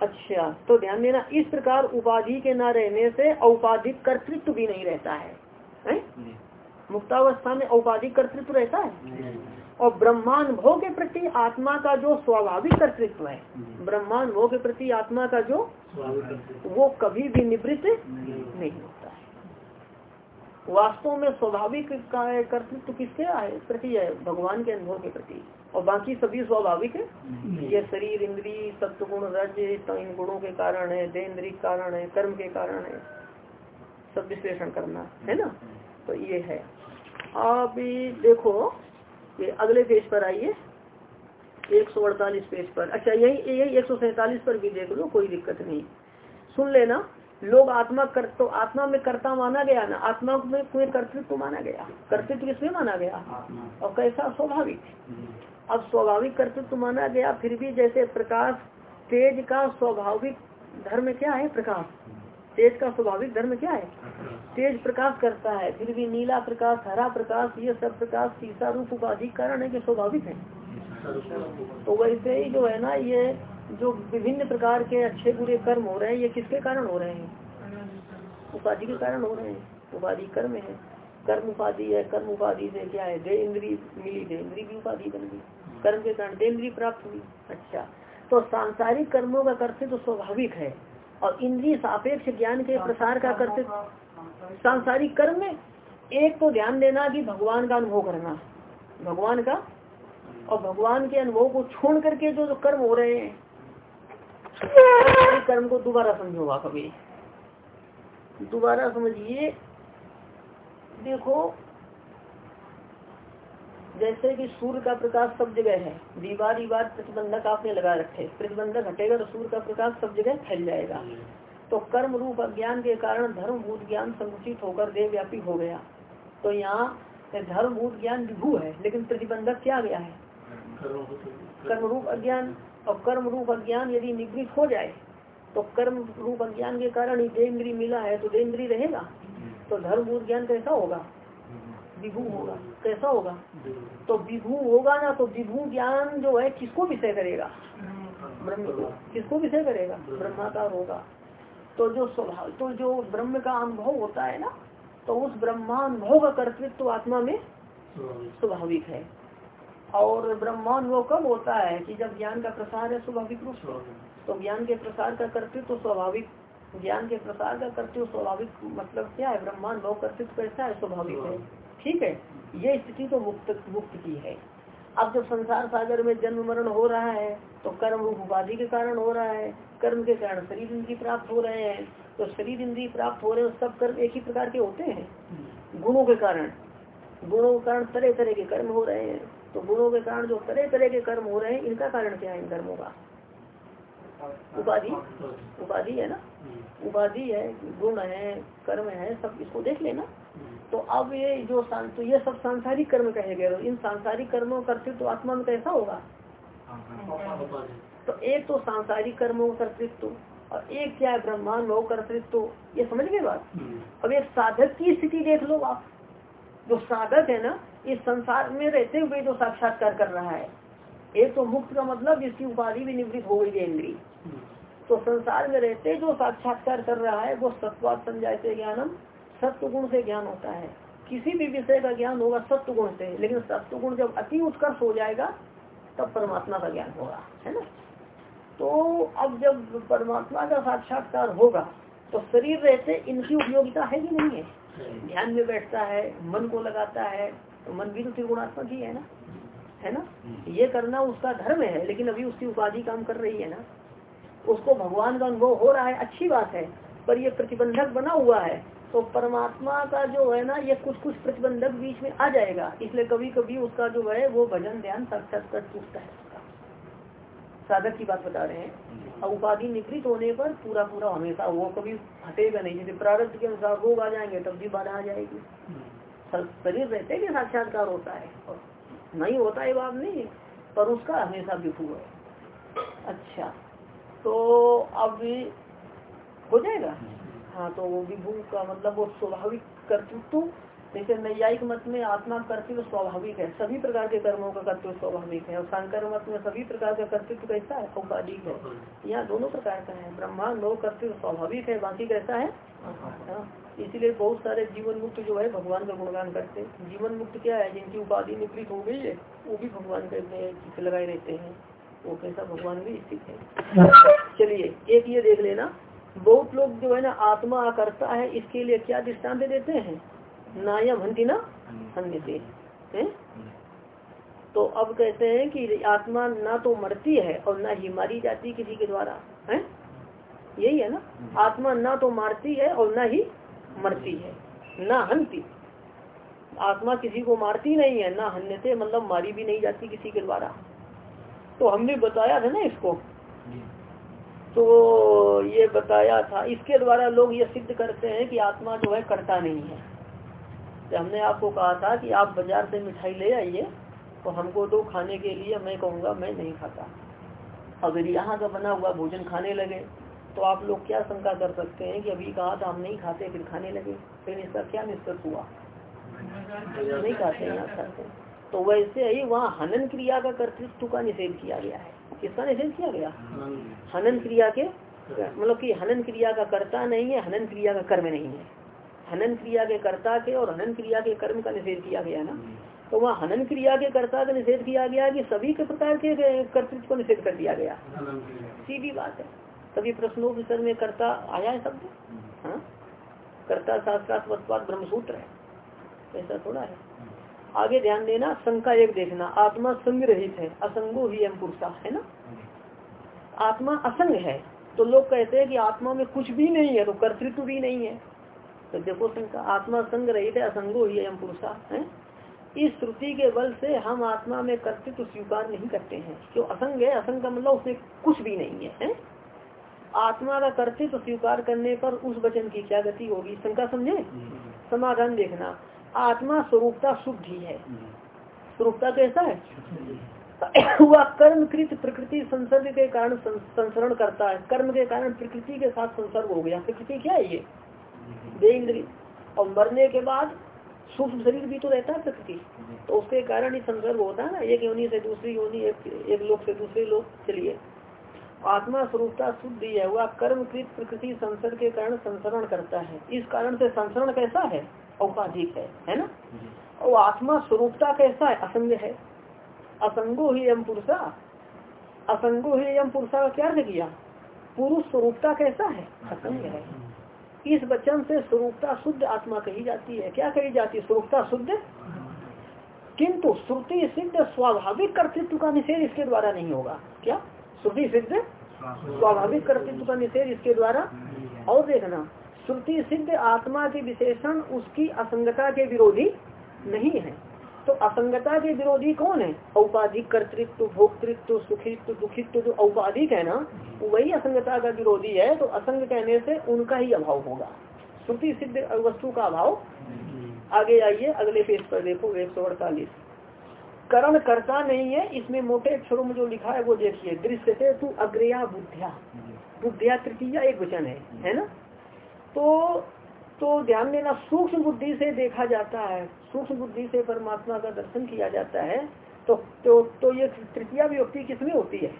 अच्छा तो ध्यान देना इस प्रकार उपाधि के न रहने से औपाधिक कर्तृत्व भी नहीं रहता है, है? मुक्तावस्था में औपाधिक कर्तृत्व रहता है। और ब्रह्मांड भोग के प्रति आत्मा का जो स्वाभाविक कर्तृत्व है ब्रह्मांड भोग के प्रति आत्मा का जो वो कभी भी निवृत्त नहीं। होता है। वास्तव में स्वाभाविक का कर्तृत्व किसके प्रति है? भगवान के अनुभव के प्रति। और बाकी सभी स्वाभाविक है? ये शरीर इंद्री सत्गुण राज्य इन गुणों के कारण है दे इंद्री कारण है कर्म के कारण है। सब विश्लेषण करना है ना? तो ये है। अभी देखो ये अगले पेज पर आइए। एक सौ अड़तालीस पेज पर। अच्छा यही यही एक सौ सैतालीस पर भी देख लो कोई दिक्कत नहीं। सुन लेना लोग आत्मा कर तो आत्मा में कर्ता माना गया ना? आत्मा में कोई कर्तृत्व माना गया? कर्तृत्व किसमें माना गया? और कैसा? स्वाभाविक। अब स्वाभाविक कर्तृत्व माना गया फिर भी जैसे प्रकाश तेज का स्वाभाविक धर्म क्या है? प्रकाश। तेज का स्वाभाविक धर्म क्या है? तेज प्रकाश करता है फिर भी नीला प्रकाश हरा प्रकाश ये सब प्रकाश तीसरा रूप उपाधि कारण है कि स्वाभाविक है। तो वैसे ही जो है ना ये जो विभिन्न प्रकार के अच्छे बुरे कर्म हो रहे हैं ये किसके कारण हो रहे हैं? उपाधि के कारण हो रहे हैं। उपाधि कर्म है। कर्म उपाधि है कर्म उपाधि से क्या है? दे इंद्री मिली दे इंद्री भी उपाधि बन गई। कर्म के कारण दे इंद्री प्राप्त हुई। अच्छा। तो सांसारिक कर्मों का कर्तव्य तो स्वाभाविक है। और इंद्रिय सापेक्ष ज्ञान के प्रसार का कर्तव्य सांसारिक कर्म में एक तो ध्यान देना कि भगवान का अनुभव करना। भगवान का और भगवान के अनुभव को छोड़ करके जो जो कर्म हो रहे हैं कर्म को दोबारा समझोगा कभी दोबारा समझिए देखो जैसे कि सूर्य का प्रकाश सब जगह है। दीवार दीवार प्रतिबंधक आपने लगा रखे प्रतिबंधक हटेगा तो सूर्य का प्रकाश सब जगह फैल जाएगा। तो कर्म रूप अज्ञान के कारण धर्म भूत ज्ञान संकुचित होकर देवव्यापी हो गया। तो यहाँ धर्म भूत ज्ञान विभू है, लेकिन प्रतिबंधक क्या गया है? कर्म रूप अज्ञान। और कर्म रूप अज्ञान यदि निवृत्त हो जाए तो कर्म रूप अज्ञान के कारण ही देन्द्री मिला है तो देन्द्री रहेगा। तो धर्म भूत ज्ञान कैसा होगा? विभू होगा। कैसा होगा? तो विभू होगा ना तो विभू ज्ञान जो है, किसको विषय करेगा? ब्रह्म किसको विषय करेगा? ब्रह्माकार होगा। तो जो स्वभाव तो जो ब्रह्म का अनुभव होता है ना तो उस ब्रह्मानुभव का कर्तृत्व तो आत्मा में स्वाभाविक है। और ब्रह्मानुभव कब होता है कि जब ज्ञान का प्रसार है, स्वाभाविक रूप से। तो ज्ञान के प्रसार का कर्तृत्व तो स्वाभाविक, ज्ञान के प्रसार का कर्तव्य स्वाभाविक मतलब क्या है? ब्रह्मानुभव कर्तृत्व कैसा है? स्वाभाविक है। ठीक है ये स्थिति तो मुक्त मुक्त की है। अब जब संसार सागर में जन्म मरण हो रहा है तो कर्म रूप उपाधि के कारण हो रहा है कर्म के कारण शरीर इंद्री प्राप्त हो रहे हैं तो शरीर इंद्री प्राप्त हो रहे हैं सब कर्म एक ही प्रकार के होते हैं। गुणों के कारण गुणों के कारण तरह तरह के कर्म हो रहे हैं तो गुणों के कारण जो तरह तरह के कर्म हो रहे हैं इनका कारण क्या है इन कर्मों का? उपाधि उपाधि है ना? उपाधि है गुण है कर्म है सब इसको देख लेना। तो अब ये जो तो ये सब सांसारिक कर्म कहे गए इन सांसारिक कर्मों कर्तृत्व तो आत्मा में कैसा होगा? तो एक तो सांसारिक कर्मों कर्तृत्व और एक क्या है ब्रह्मांड लो कर्तृत्व ये समझ गए बात? अब एक साधक की स्थिति देख लो आप। जो साधक है ना इस संसार में रहते हुए जो साक्षात्कार कर रहा है एक तो मुक्त का मतलब जिसकी उपाधि भी निवृत्त हो गई इंद्री। तो संसार में रहते जो साक्षात्कार कर रहा है वो सत्वाद संजय से ज्ञानम सत्य गुण से ज्ञान होता है। किसी भी विषय का ज्ञान होगा सत्व गुण से। लेकिन सत्व गुण जब अति उत्कर्ष हो जाएगा, तब परमात्मा का ज्ञान होगा, है ना? तो अब जब परमात्मा का साक्षात्कार होगा तो शरीर रहते इनकी उपयोगिता है कि नहीं है? ध्यान में बैठता है, मन को लगाता है तो मन भी तो त्रिगुणात्मक ही है ना? है ना? ये करना उसका धर्म है, लेकिन अभी उसकी उपाधि काम कर रही है ना? उसको भगवान का अनुभव हो रहा है, अच्छी बात है, पर ये प्रतिबंधक बना हुआ है तो परमात्मा का जो है ना ये कुछ कुछ प्रतिबंधक बीच में आ जाएगा। इसलिए कभी कभी उसका जो है वो भजन ध्यान साक्षात कर टूटता है। साधक की बात बता रहे हैं। और उपाधि निवृत्त होने पर पूरा पूरा हमेशा वो कभी हटेगा नहीं। जैसे प्रारब्ध के अनुसार रोग आ जाएँगे तब भी बाधा आ जाएगी। शरीर रहते भी साक्षात्कार होता है। नहीं होता है बात नहीं पर उसका हमेशा विभू है। अच्छा तो अब हो जाएगा? हाँ तो वो विभू का मतलब वो स्वाभाविक कर्तृत्व जैसे नैयायिक मत में आत्मा कर्तव्य स्वाभाविक है। सभी प्रकार के कर्मों का कर्तव्य स्वाभाविक है। और शंकर मत में सभी प्रकार का कर्तृत्व कैसा है? औपाधिक है। यहाँ दोनों प्रकार का है। ब्रह्मा, नो कर्तव्य स्वाभाविक है। बाकी कैसा है? हाँ। इसीलिए बहुत सारे जीवन मुक्त जो है, भगवान का गुणगान करते जीवन मुक्त क्या है? जिनकी उपाधि निपृत हो गई है, वो भी भगवान के लगाए रहते हैं। वो कैसा? भगवान भी स्थित है। चलिए, एक ये देख लेना। बहुत लोग जो है ना आत्मा करता है, इसके लिए क्या दृष्टांत दे देते हैं? ना या भंती ना? अन्य है? तो अब कहते हैं कि आत्मा ना तो मरती है और ना ही मारी जाती किसी के द्वारा। है? यही है ना? आत्मा ना तो मारती है और ना ही मरती है। ना हंती। आत्मा किसी को मारती नहीं है, ना हन्यते मतलब मारी भी नहीं जाती किसी के द्वारा। तो हमने बताया था ना इसको। तो ये बताया था। इसके द्वारा लोग ये सिद्ध करते हैं कि आत्मा जो है करता नहीं है। तो हमने आपको कहा था कि आप बाज़ार से मिठाई ले आइए तो हमको दो खाने के लिए मैं कहूँगा, मैं नहीं खाता। अगर यहाँ का बना हुआ भोजन खाने लगे तो आप लोग क्या शंका कर सकते हैं कि अभी कहा था हम नहीं खाते, फिर खाने लगे। फिर इसका क्या निष्कर्ष हुआ? नहीं खाते यहाँ खाते। तो वैसे ही वहाँ हनन क्रिया का कर्तृत्व का निषेध किया गया है। किसका निषेध किया गया? हनन। क्रिया के? मतलब कि हनन क्रिया का कर्ता नहीं है हनन क्रिया का कर्म नहीं है। हनन क्रिया के कर्ता के और हनन क्रिया के कर्म का निषेध किया गया ना? तो वहाँ हनन क्रिया के कर्ता का निषेध किया गया कि सभी के प्रकार के कर्तृत्व को निषेध कर दिया गया। सीधी बात है। सभी प्रश्नों विषय में कर्ता आया है शब्द? हाँ? कर्ता शास्त्रात ब्रह्मसूत्र है। ऐसा थोड़ा है। आगे ध्यान देना शंका एक देखना आत्मा संग रहित है असंगो ही एम पुरुषा है ना? आत्मा असंग है तो लोग कहते हैं कि आत्मा में कुछ भी नहीं है तो कर्तृत्व भी नहीं है। तो देखो शंका आत्मा संग रहित है असंगो ही एम पुरुषा है? इस श्रुति के बल से हम आत्मा में कर्तृत्व स्वीकार नहीं करते हैं। जो असंग है असंग का मतलब उसमें कुछ भी नहीं है, है? आत्मा का कर्तृत्व स्वीकार करने पर उस वचन की क्या गति होगी? शंका समझे? समाधान देखना। आत्मा स्वरूपता शुद्ध ही। है स्वरूपता कैसा है? वह कर्मकृत प्रकृति संसर्ग के कारण संसरण करता है। कर्म के कारण प्रकृति के साथ संसर्ग हो गया। प्रकृति क्या है ये? दे और मरने के बाद सूक्ष्म शरीर भी तो रहता है प्रकृति। तो उसके कारण ही संसर्ग होता है ना। एक योनि से दूसरी योनि एक, एक लोग से दूसरे लोग चलिए। आत्मा स्वरूपता शुद्ध ही है। वह कर्मकृत प्रकृति संसर्ग के कारण संसरण करता है। इस कारण से संसरण कैसा है? औपाधिक है है ना? और आत्मा स्वरूपता कैसा है असंग है। असंगो ही एम पुरुषा। असंगो ही एम पुरुषा का क्या अर्थ किया? पुरुष स्वरूपता कैसा है असंग है। इस वचन से स्वरूपता शुद्ध आत्मा कही जाती है। क्या कही जाती है? स्वरूपता शुद्ध? किंतु श्रुति सिद्ध स्वाभाविक कर्तृत्व का निषेध इसके द्वारा नहीं होगा। क्या? श्रुति सिद्ध स्वाभाविक कर्तृत्व का निषेध इसके द्वारा? और देखना श्रुति सिद्ध आत्मा के विशेषण उसकी असंगता के विरोधी नहीं है। तो असंगता के विरोधी कौन है? औपाधिक कर्तृत्व, भोक्तृत्व, सुखित्व, दुखित्व जो औपाधिक है ना, वही असंगता का विरोधी है तो असंग कहने से उनका ही अभाव होगा। श्रुति सिद्ध वस्तु का अभाव? आगे आइए, अगले पेज पर देखो, एक सौ अड़तालीस। करण करता नहीं है, इसमें मोटे अक्षरों में जो लिखा है वो देखिए, दृश्य से तू अग्रया बुद्धिया। बुद्धिया तृतीया एक वचन है है ना? तो तो ध्यान देना सूक्ष्म बुद्धि से देखा जाता है। सूक्ष्म बुद्धि से परमात्मा का दर्शन किया जाता है। तो तो, तो ये तृतीया विभक्ति किसमें होती है?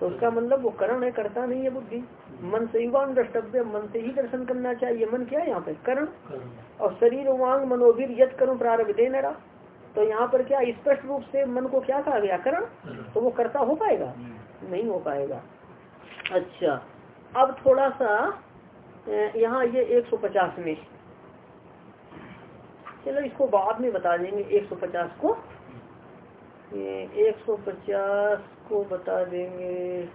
तो उसका मतलब वो करण है करता नहीं है बुद्धि। मन से युवान द्रष्टव्य मन से ही दर्शन करना चाहिए। मन क्या है यहाँ पे? करण। और शरीर वांग मनोवीर यद करो प्रारंभ दे मेरा तो यहाँ पर क्या स्पष्ट रूप से मन को क्या कहा गया? करण। तो वो करता हो पाएगा? नहीं हो पाएगा। अच्छा अब थोड़ा सा यहाँ ये 150 में। चलो इसको बाद में बता देंगे 150 को। ये 150 को बता देंगे।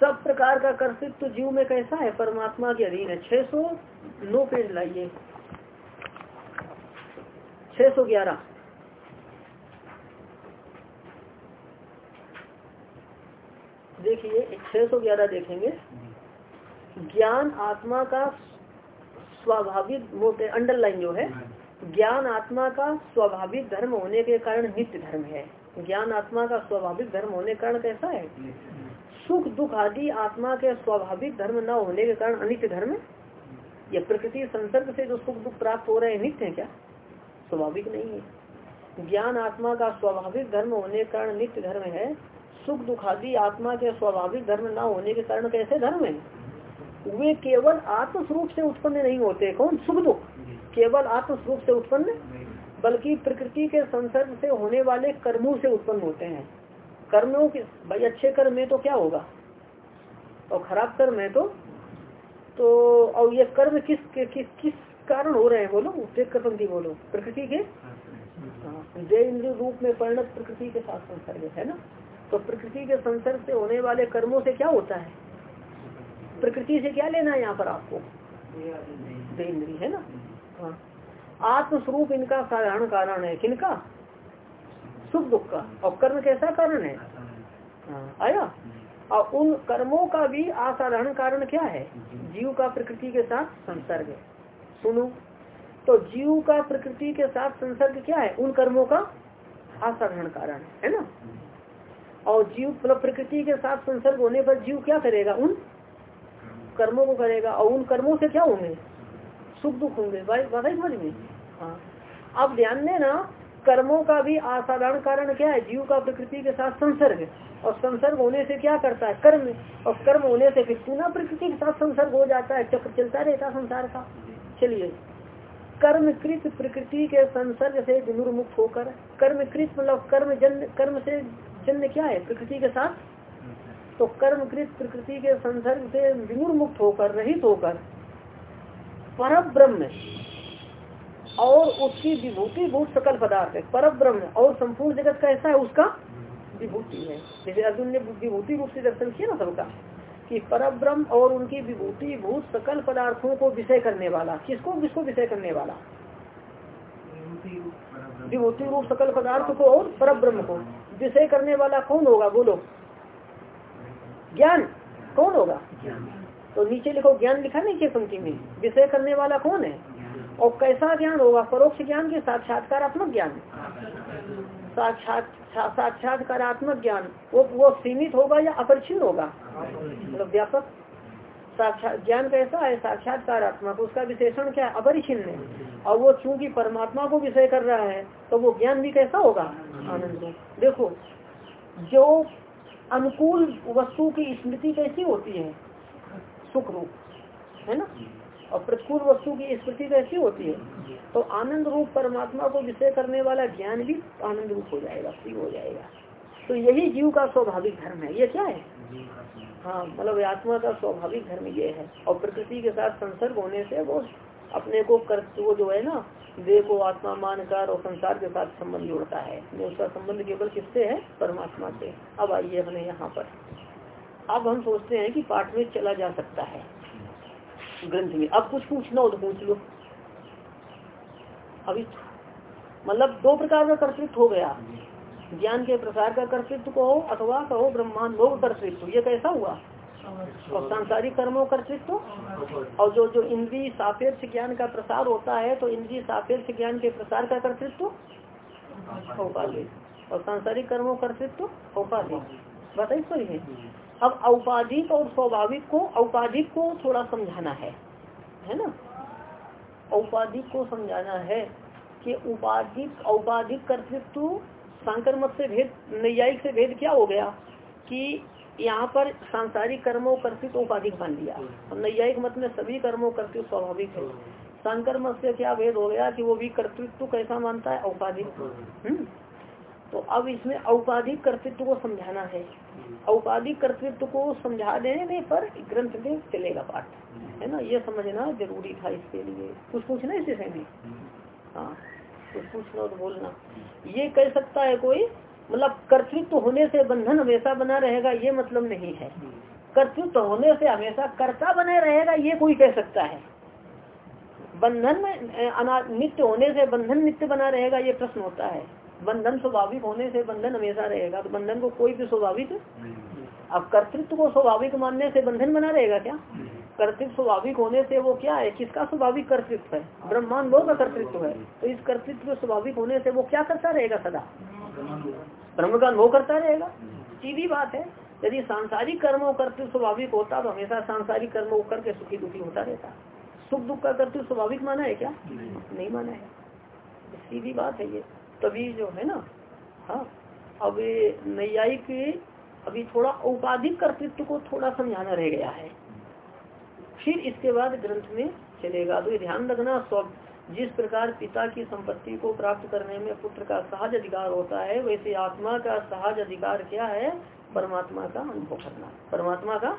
सब प्रकार का कर्तृत्व तो जीव में कैसा है? परमात्मा के अधीन है। 609 पेज लाइए। 611 देखिए 611 देखेंगे। ज्ञान आत्मा का स्वाभाविक मोटे अंडरलाइन जो है ज्ञान आत्मा का स्वाभाविक धर्म होने के कारण नित्य धर्म है। ज्ञान आत्मा का स्वाभाविक धर्म होने के कारण कैसा है? सुख दुख आदि आत्मा के स्वाभाविक धर्म न होने के कारण अनित्य धर्म या प्रकृति संसर्ग से जो सुख दुख प्राप्त हो रहे हैं नित्य है क्या? स्वाभाविक नहीं है। ज्ञान आत्मा का स्वाभाविक धर्म होने के कारण नित्य धर्म है। सुख दुख आदि आत्मा के स्वाभाविक धर्म न होने के कारण कैसे धर्म है? वे केवल आत्मस्वरूप से उत्पन्न नहीं होते। कौन? सुख दुख। केवल आत्मस्वरूप से उत्पन्न बल्कि प्रकृति के संसर्ग से होने वाले कर्मों से उत्पन्न होते हैं। कर्मों के भाई अच्छे कर्म में तो क्या होगा? और खराब कर्म है तो तो और ये कर्म किस किस किस कारण हो रहे हैं बोलो? पंक्ति बोलो। प्रकृति के हाँ, जय इंद्र रूप में परिणत प्रकृति के साथ संसर्ग है ना? तो प्रकृति के संसर्ग से होने वाले कर्मों से क्या होता है? प्रकृति से क्या लेना है यहाँ पर आपको? इंद्री है ना? हाँ। आत्मस्वरूप इनका साधारण कारण है। किनका? सुख दुख का। और कर्म कैसा कारण है? हाँ आया? और उन कर्मों का भी असाधारण कारण क्या है? जीव का प्रकृति के साथ संसर्ग सुनो। तो जीव का प्रकृति के साथ संसर्ग क्या है? उन कर्मों का असाधारण कारण है ना? और जीव मतलब प्रकृति के साथ संसर्ग होने पर जीव क्या करेगा? उन कर्मों को करेगा और उन कर्मों से क्या होंगे? सुख दुख होंगे। बात समझ में? हाँ। अब ध्यान देना कर्मों का भी असाधारण कारण क्या है? जीव का प्रकृति के साथ संसर्ग और संसर्ग होने से क्या करता है? कर्म। और कर्म होने से फिर पुनः प्रकृति के साथ संसर्ग हो जाता है। चक्र चलता रहता संसार का। चलिए। कर्मकृत प्रकृति के संसर्ग से विनुर्मुक्त होकर, कर्मकृत मतलब कर्म जन्म कर्म से जन्म क्या है? प्रकृति के साथ तो कर्मकृत प्रकृति के संसर्ग से विनुर्मुक्त होकर, रहित होकर पर ब्रह्म और उसकी विभूति भूत सकल पदार्थ है। पर ब्रह्म और संपूर्ण जगत का ऐसा है, उसका विभूति है। जैसे अर्जुन ने विभूति रूप से दर्शन किया ना सबका, कि पर ब्रह्म और उनकी विभूति भूत सकल पदार्थों को विषय करने वाला। किसको? किसको विषय करने वाला? विभूति रूप सकल पदार्थ को और पर ब्रह्म को। विषय करने वाला कौन होगा? बोलो ज्ञान। कौन होगा? तो नीचे लिखो ज्ञान लिखा नहीं पंक्ति में। विषय करने वाला कौन है? और कैसा ज्ञान होगा? परोक्ष ज्ञान के साक्षात्कारात्मक ज्ञान। साक्षात साक्षात्कारात्मक ज्ञान। वो वो सीमित होगा या अपरिचिन होगा? मतलब व्यापक। साक्षात ज्ञान कैसा है? साक्षात्कारात्मक। उसका विशेषण क्या है? अपरिचिन्न है। और वो चूँकि परमात्मा को विषय कर रहा है तो वो ज्ञान भी कैसा होगा? आनंद। देखो जो अनुकूल वस्तु की स्मृति कैसी होती है। सुख रूप, है ना? और प्रतिकूल वस्तु की स्मृति कैसी होती है। तो आनंद रूप परमात्मा को विषय करने वाला ज्ञान भी आनंद रूप हो जाएगा फ्री हो जाएगा। तो यही जीव का स्वाभाविक धर्म है। ये क्या है? हाँ मतलब आत्मा का स्वाभाविक धर्म ये है। और प्रकृति के साथ संसर्ग होने से वो अपने को कर वो जो है ना देह को आत्मा मानकर और संसार के साथ संबंध जोड़ता है। उसका संबंध केवल किससे है? परमात्मा से। अब आइए हमने यहाँ पर। अब हम सोचते हैं कि पाठ में चला जा सकता है। ग्रंथ में। अब कुछ पूछना हो तो पूछ लो। अभी मतलब दो प्रकार का कर्तृत्व हो गया। ज्ञान के प्रसार का कर्तृत्व कहो अथवा कहो ब्रह्मांड कर्तृत्व। ये कैसा हुआ? और सांसारिक कर्मों कर्तृत्व। और जो जो इंद्रिय सापेक्ष ज्ञान का प्रसार होता है तो इंद्रिय सापेक्ष ज्ञान के प्रसार का कर्तृत्व औपाधिक और सांसारिक कर्मों कर्तृत्व औपाधिक बताइए सही है। अब औपाधिक और स्वाभाविक को, औपाधिक को थोड़ा समझाना है। है ना? औपाधिक को समझाना है कि उपाधिक, औपाधिक कर्तृत्व सांकर मत से भेद, नैयायिक से भेद क्या हो गया? कि यहाँ पर सांसारिक कर्मों कर्तृत्व उपाधिक मान लिया और नैयायिक मत में सभी कर्मों कर्तृत्व स्वाभाविक है। शंकर मत से क्या भेद हो गया कि वो भी कर्तृत्व कैसा मानता है? औपाधिक हम्म। तो अब इसमें औपाधिक कर्तृत्व को समझाना है। औपाधिक कर्तृत्व को समझा देने पर ग्रंथ में चलेगा पाठ। है ना? ये समझना ज़रूरी था इसके लिए। कुछ पूछना इस विषय हाँ कुछ पूछना तो बोलना। ये कह सकता है कोई मतलब कर्तृत्व होने से बंधन हमेशा बना रहेगा ये मतलब नहीं है। कर्तृत्व होने से हमेशा कर्ता बने रहेगा ये कोई कह सकता है। बंधन में नित्य होने से बंधन नित्य बना रहेगा ये प्रश्न होता है। बंधन स्वाभाविक होने से बंधन हमेशा रहेगा तो बंधन को कोई भी स्वाभाविक अब कर्तृत्व को स्वाभाविक मानने से बंधन बना रहेगा क्या? कर्तृत्व स्वाभाविक होने से वो क्या है? किसका स्वाभाविक कर्तृत्व है? ब्रह्मांड का कर्तृत्व है। तो इस कर्तृत्व स्वाभाविक होने से वो क्या करता रहेगा सदा? ब्रह्म का अनुभव करता रहेगा। सीधी बात है। यदि सांसारिक कर्म कर्तव्य स्वाभाविक होता तो हमेशा सांसारिक कर्म करके सुखी दुखी होता रहता। सुख दुख का कर्तव्य स्वाभाविक माना है क्या? नहीं। नहीं माना है। सीधी बात है ये। तभी जो है ना हाँ अब नैयायिक अभी थोड़ा औपाधिक कर्तृत्व को थोड़ा समझाना रह गया है। फिर इसके बाद ग्रंथ में चलेगा। तो ध्यान रखना जिस प्रकार पिता की संपत्ति को प्राप्त करने में पुत्र का सहज अधिकार होता है वैसे आत्मा का सहज अधिकार क्या है? परमात्मा का अनुभव करना। परमात्मा का?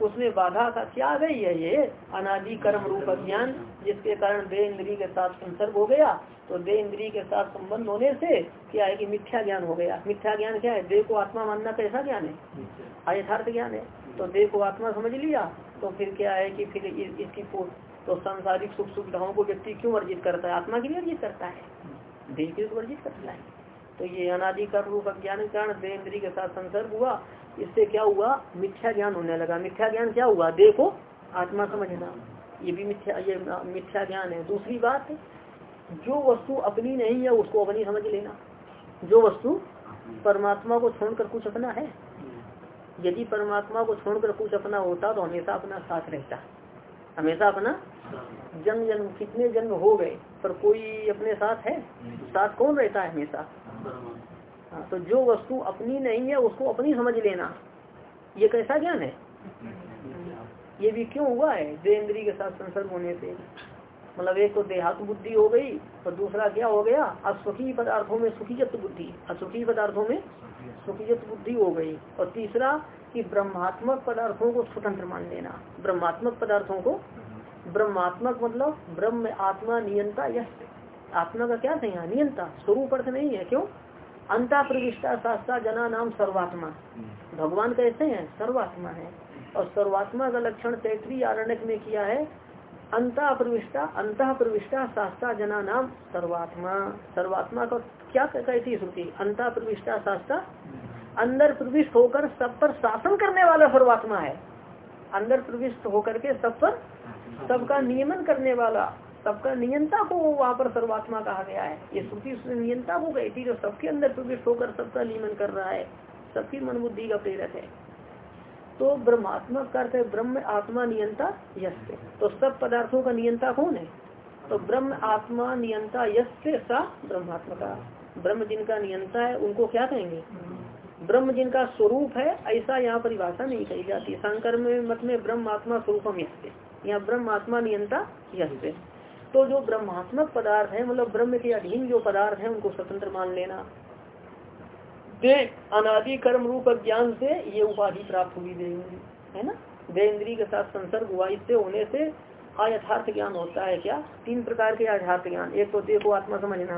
उसमें बाधा का क्या आ गई है ये? अनादि कर्म रूप अज्ञान जिसके कारण दे इंद्री के साथ संसर्ग हो गया तो दे इंद्री के साथ संबंध होने से क्या है कि मिथ्या ज्ञान हो गया। मिथ्या ज्ञान क्या है? देह को आत्मा मानना कैसा ज्ञान है। अयथार्थ ज्ञान है। तो देह को आत्मा समझ लिया तो फिर क्या है कि फिर इसकी तो सांसारिक सुख सुविधाओं को व्यक्ति क्यों अर्जित करता है? आत्मा के लिए अर्जित करता है। देह के लिए तो अर्जित करता है। तो ये अनाधिकार रूप अज्ञान कारण देह के साथ संसर्ग हुआ। इससे क्या हुआ? मिथ्या ज्ञान होने लगा। मिथ्या ज्ञान क्या हुआ? देखो आत्मा समझना। ये भी मिथ्या, ये मिथ्या ज्ञान है। दूसरी बात, जो वस्तु अपनी नहीं है, उसको अपनी समझ लेना। जो वस्तु परमात्मा को छोड़कर कुछ अपना है। यदि परमात्मा को छोड़कर कुछ अपना होता तो हमेशा अपना साथ रहता। हमेशा अपना जन्म जन्म कितने जन्म हो गए पर कोई अपने साथ है? साथ कौन रहता है हमेशा? हाँ तो जो वस्तु अपनी नहीं है उसको अपनी समझ लेना। ये कैसा ज्ञान है? ये भी क्यों हुआ है? देन्द्री के साथ संसर्ग होने से। मतलब एक तो देहात बुद्धि हो गई और दूसरा क्या हो गया? असुखी पदार्थों में सुखीजत बुद्धि। असुखी पदार्थों में सुखीजत बुद्धि हो गई। और तीसरा कि ब्रह्मात्मक पदार्थों को स्वतंत्र मान लेना। ब्रह्मात्मक पदार्थों को ब्रह्मात्मक मतलब ब्रह्म आत्मा नियंता यश। आत्मा का क्या यहाँ नियंता। स्वरूप अर्थ नहीं है। क्यों? अंता प्रविष्टा शास्त्रा जना नाम सर्वात्मा। भगवान कैसे हैं? सर्वात्मा है। और सर्वात्मा का लक्षण तैतरी आरण्य में किया है। अंता प्रविष्टा अंत प्रविष्टा शास्त्रा जना नाम सर्वात्मा। सर्वात्मा का क्या कहती श्रुति? अंता प्रविष्टा शास्त्रा अंदर प्रविष्ट होकर सब पर शासन करने वाला सर्वात्मा है। अंदर प्रविष्ट होकर के सब पर सबका नियमन करने वाला, सबका नियंता को वहाँ पर सर्वात्मा कहा गया है। ये श्रुति उसने नियंता को गई थी जो सबके अंदर प्रविष्ट होकर सबका नियमन कर रहा है। सबकी मन बुद्धि का प्रेरक है। तो ब्रह्मात्मा का अर्थ है ब्रह्म आत्मा नियंता यश तो सब पदार्थों का नियंता कौन है? तो ब्रह्म आत्मा नियंता यश सा ब्रह्मात्मा का। ब्रह्म जिनका नियंता है, उनको क्या कहेंगे? ब्रह्म जिनका स्वरूप है, ऐसा यहाँ परिभाषा नहीं कही जाती। शंकर में मत में ब्रह्म आत्मा स्वरूपम यश यहाँ ब्रह्म आत्मा नियंता यश तो जो ब्रह्मात्मक पदार्थ है मतलब ब्रह्म के अधीन जो पदार्थ है, उनको स्वतंत्र मान लेना। दे अनादि कर्म रूप ज्ञान से ये उपाधि प्राप्त हुई दे है ना? दे इंद्री के साथ संसर्ग हुआ, इससे होने से अयथार्थ ज्ञान होता है क्या? तीन प्रकार के यथार्थ ज्ञान। एक तो देखो आत्मा समझना।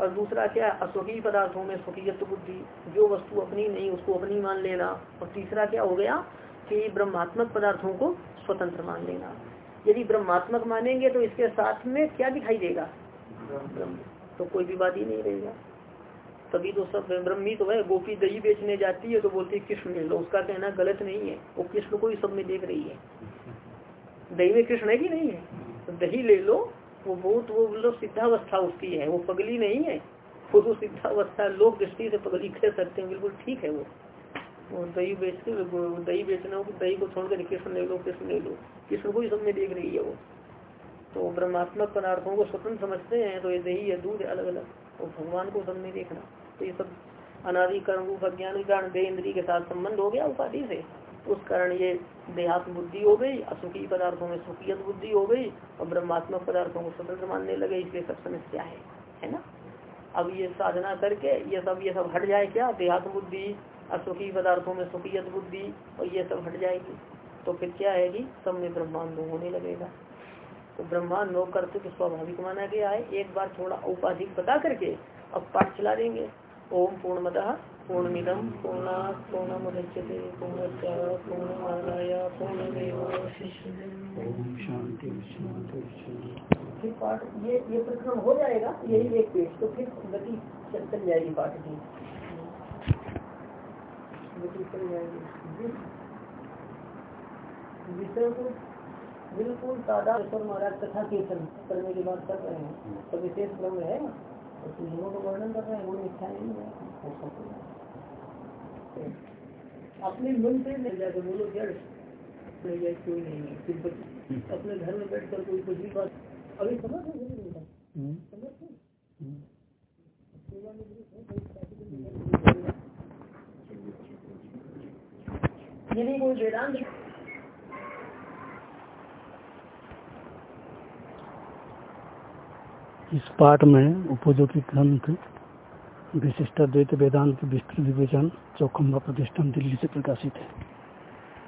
और दूसरा क्या असुखी पदार्थों में सुखीयत बुद्धि, जो वस्तु अपनी नहीं, उसको अपनी मान लेना। और तीसरा क्या हो गया कि ब्रह्मात्मक पदार्थों को स्वतंत्र मान लेना। यदि ब्रह्मात्मक मानेंगे तो इसके साथ में क्या दिखाई देगा? तो कोई विवाद ही नहीं रहेगा। तभी तो सब ब्रह्मी तो है, गोपी दही बेचने जाती है तो बोलती है, कृष्ण ले लो। उसका कहना गलत नहीं है। वो कृष्ण को ही सब में देख रही है। दही में कृष्ण है कि नहीं है? तो दही ले लो वो बहुत वो मतलब सिद्धावस्था उसकी है, वो पगली नहीं है। खुद वो सिद्धावस्था लोग दृष्टि से पगली कह सकते हैं, बिल्कुल ठीक है वो। वो दही बेचते दही बेचना हो दही को छोड़कर कृष्ण ले लो, कृष्ण ले लो। कृष्ण को ही सब देख रही है वो। तो ब्रह्मात्मक पदार्थों को स्वतंत्र समझते हैं तो ये दही है दूध है अलग अलग तो भगवान को सब देखना। तो ये सब अनादि कर्म रूप अज्ञान कारण दे इंद्री के साथ संबंध हो गया उपाधि से। उस कारण ये देहात्म बुद्धि हो गई, असुखी पदार्थों में सुखियत बुद्धि हो गई और ब्रह्मात्मक पदार्थों को स्वतंत्र मानने लगे, इसलिए सब समस्या है है ना? अब ये साधना करके ये सब ये सब हट जाए क्या? देहात्म बुद्धि, असुखी पदार्थों में सुखियत बुद्धि और ये सब हट जाएगी। तो फिर क्या है कि सब में ब्रह्मांड होने लगेगा। तो ब्रह्मांड नो करते तो स्वाभाविक माना गया है, एक बार थोड़ा औपाधिक बता करके अब पाठ चला देंगे। ओम पूर्ण पूर्णमद पूर्णमिदम पूर्णा पूर्णमुदच्यते पूर्णस्य पूर्णमादाय पूर्णमेव। शांति फिर पाठ ये ये प्रक्रम हो जाएगा यही एक पेज तो फिर गति चल जाएगी पाठ की। गति चल जाएगी। विषय को बिल्कुल तादा महाराज कथा कीर्तन करने की बात कर रहे हैं। तो विशेष क्रम है तो गुणों का वर्णन कर रहे हैं गुण मिथ्या नहीं है। अपने मन से मिल जाकर बोलो जड़ कोई नहीं है तिब्बत अपने घर में बैठ कर कोई कुछ भी बात अभी समझ समझ यदि कोई वेदांत इस पाठ में उपयोगी ग्रंथ विशिष्ट द्वैत वेदांत विस्तृत विवेचन चौखम्बा प्रतिष्ठान दिल्ली से प्रकाशित है।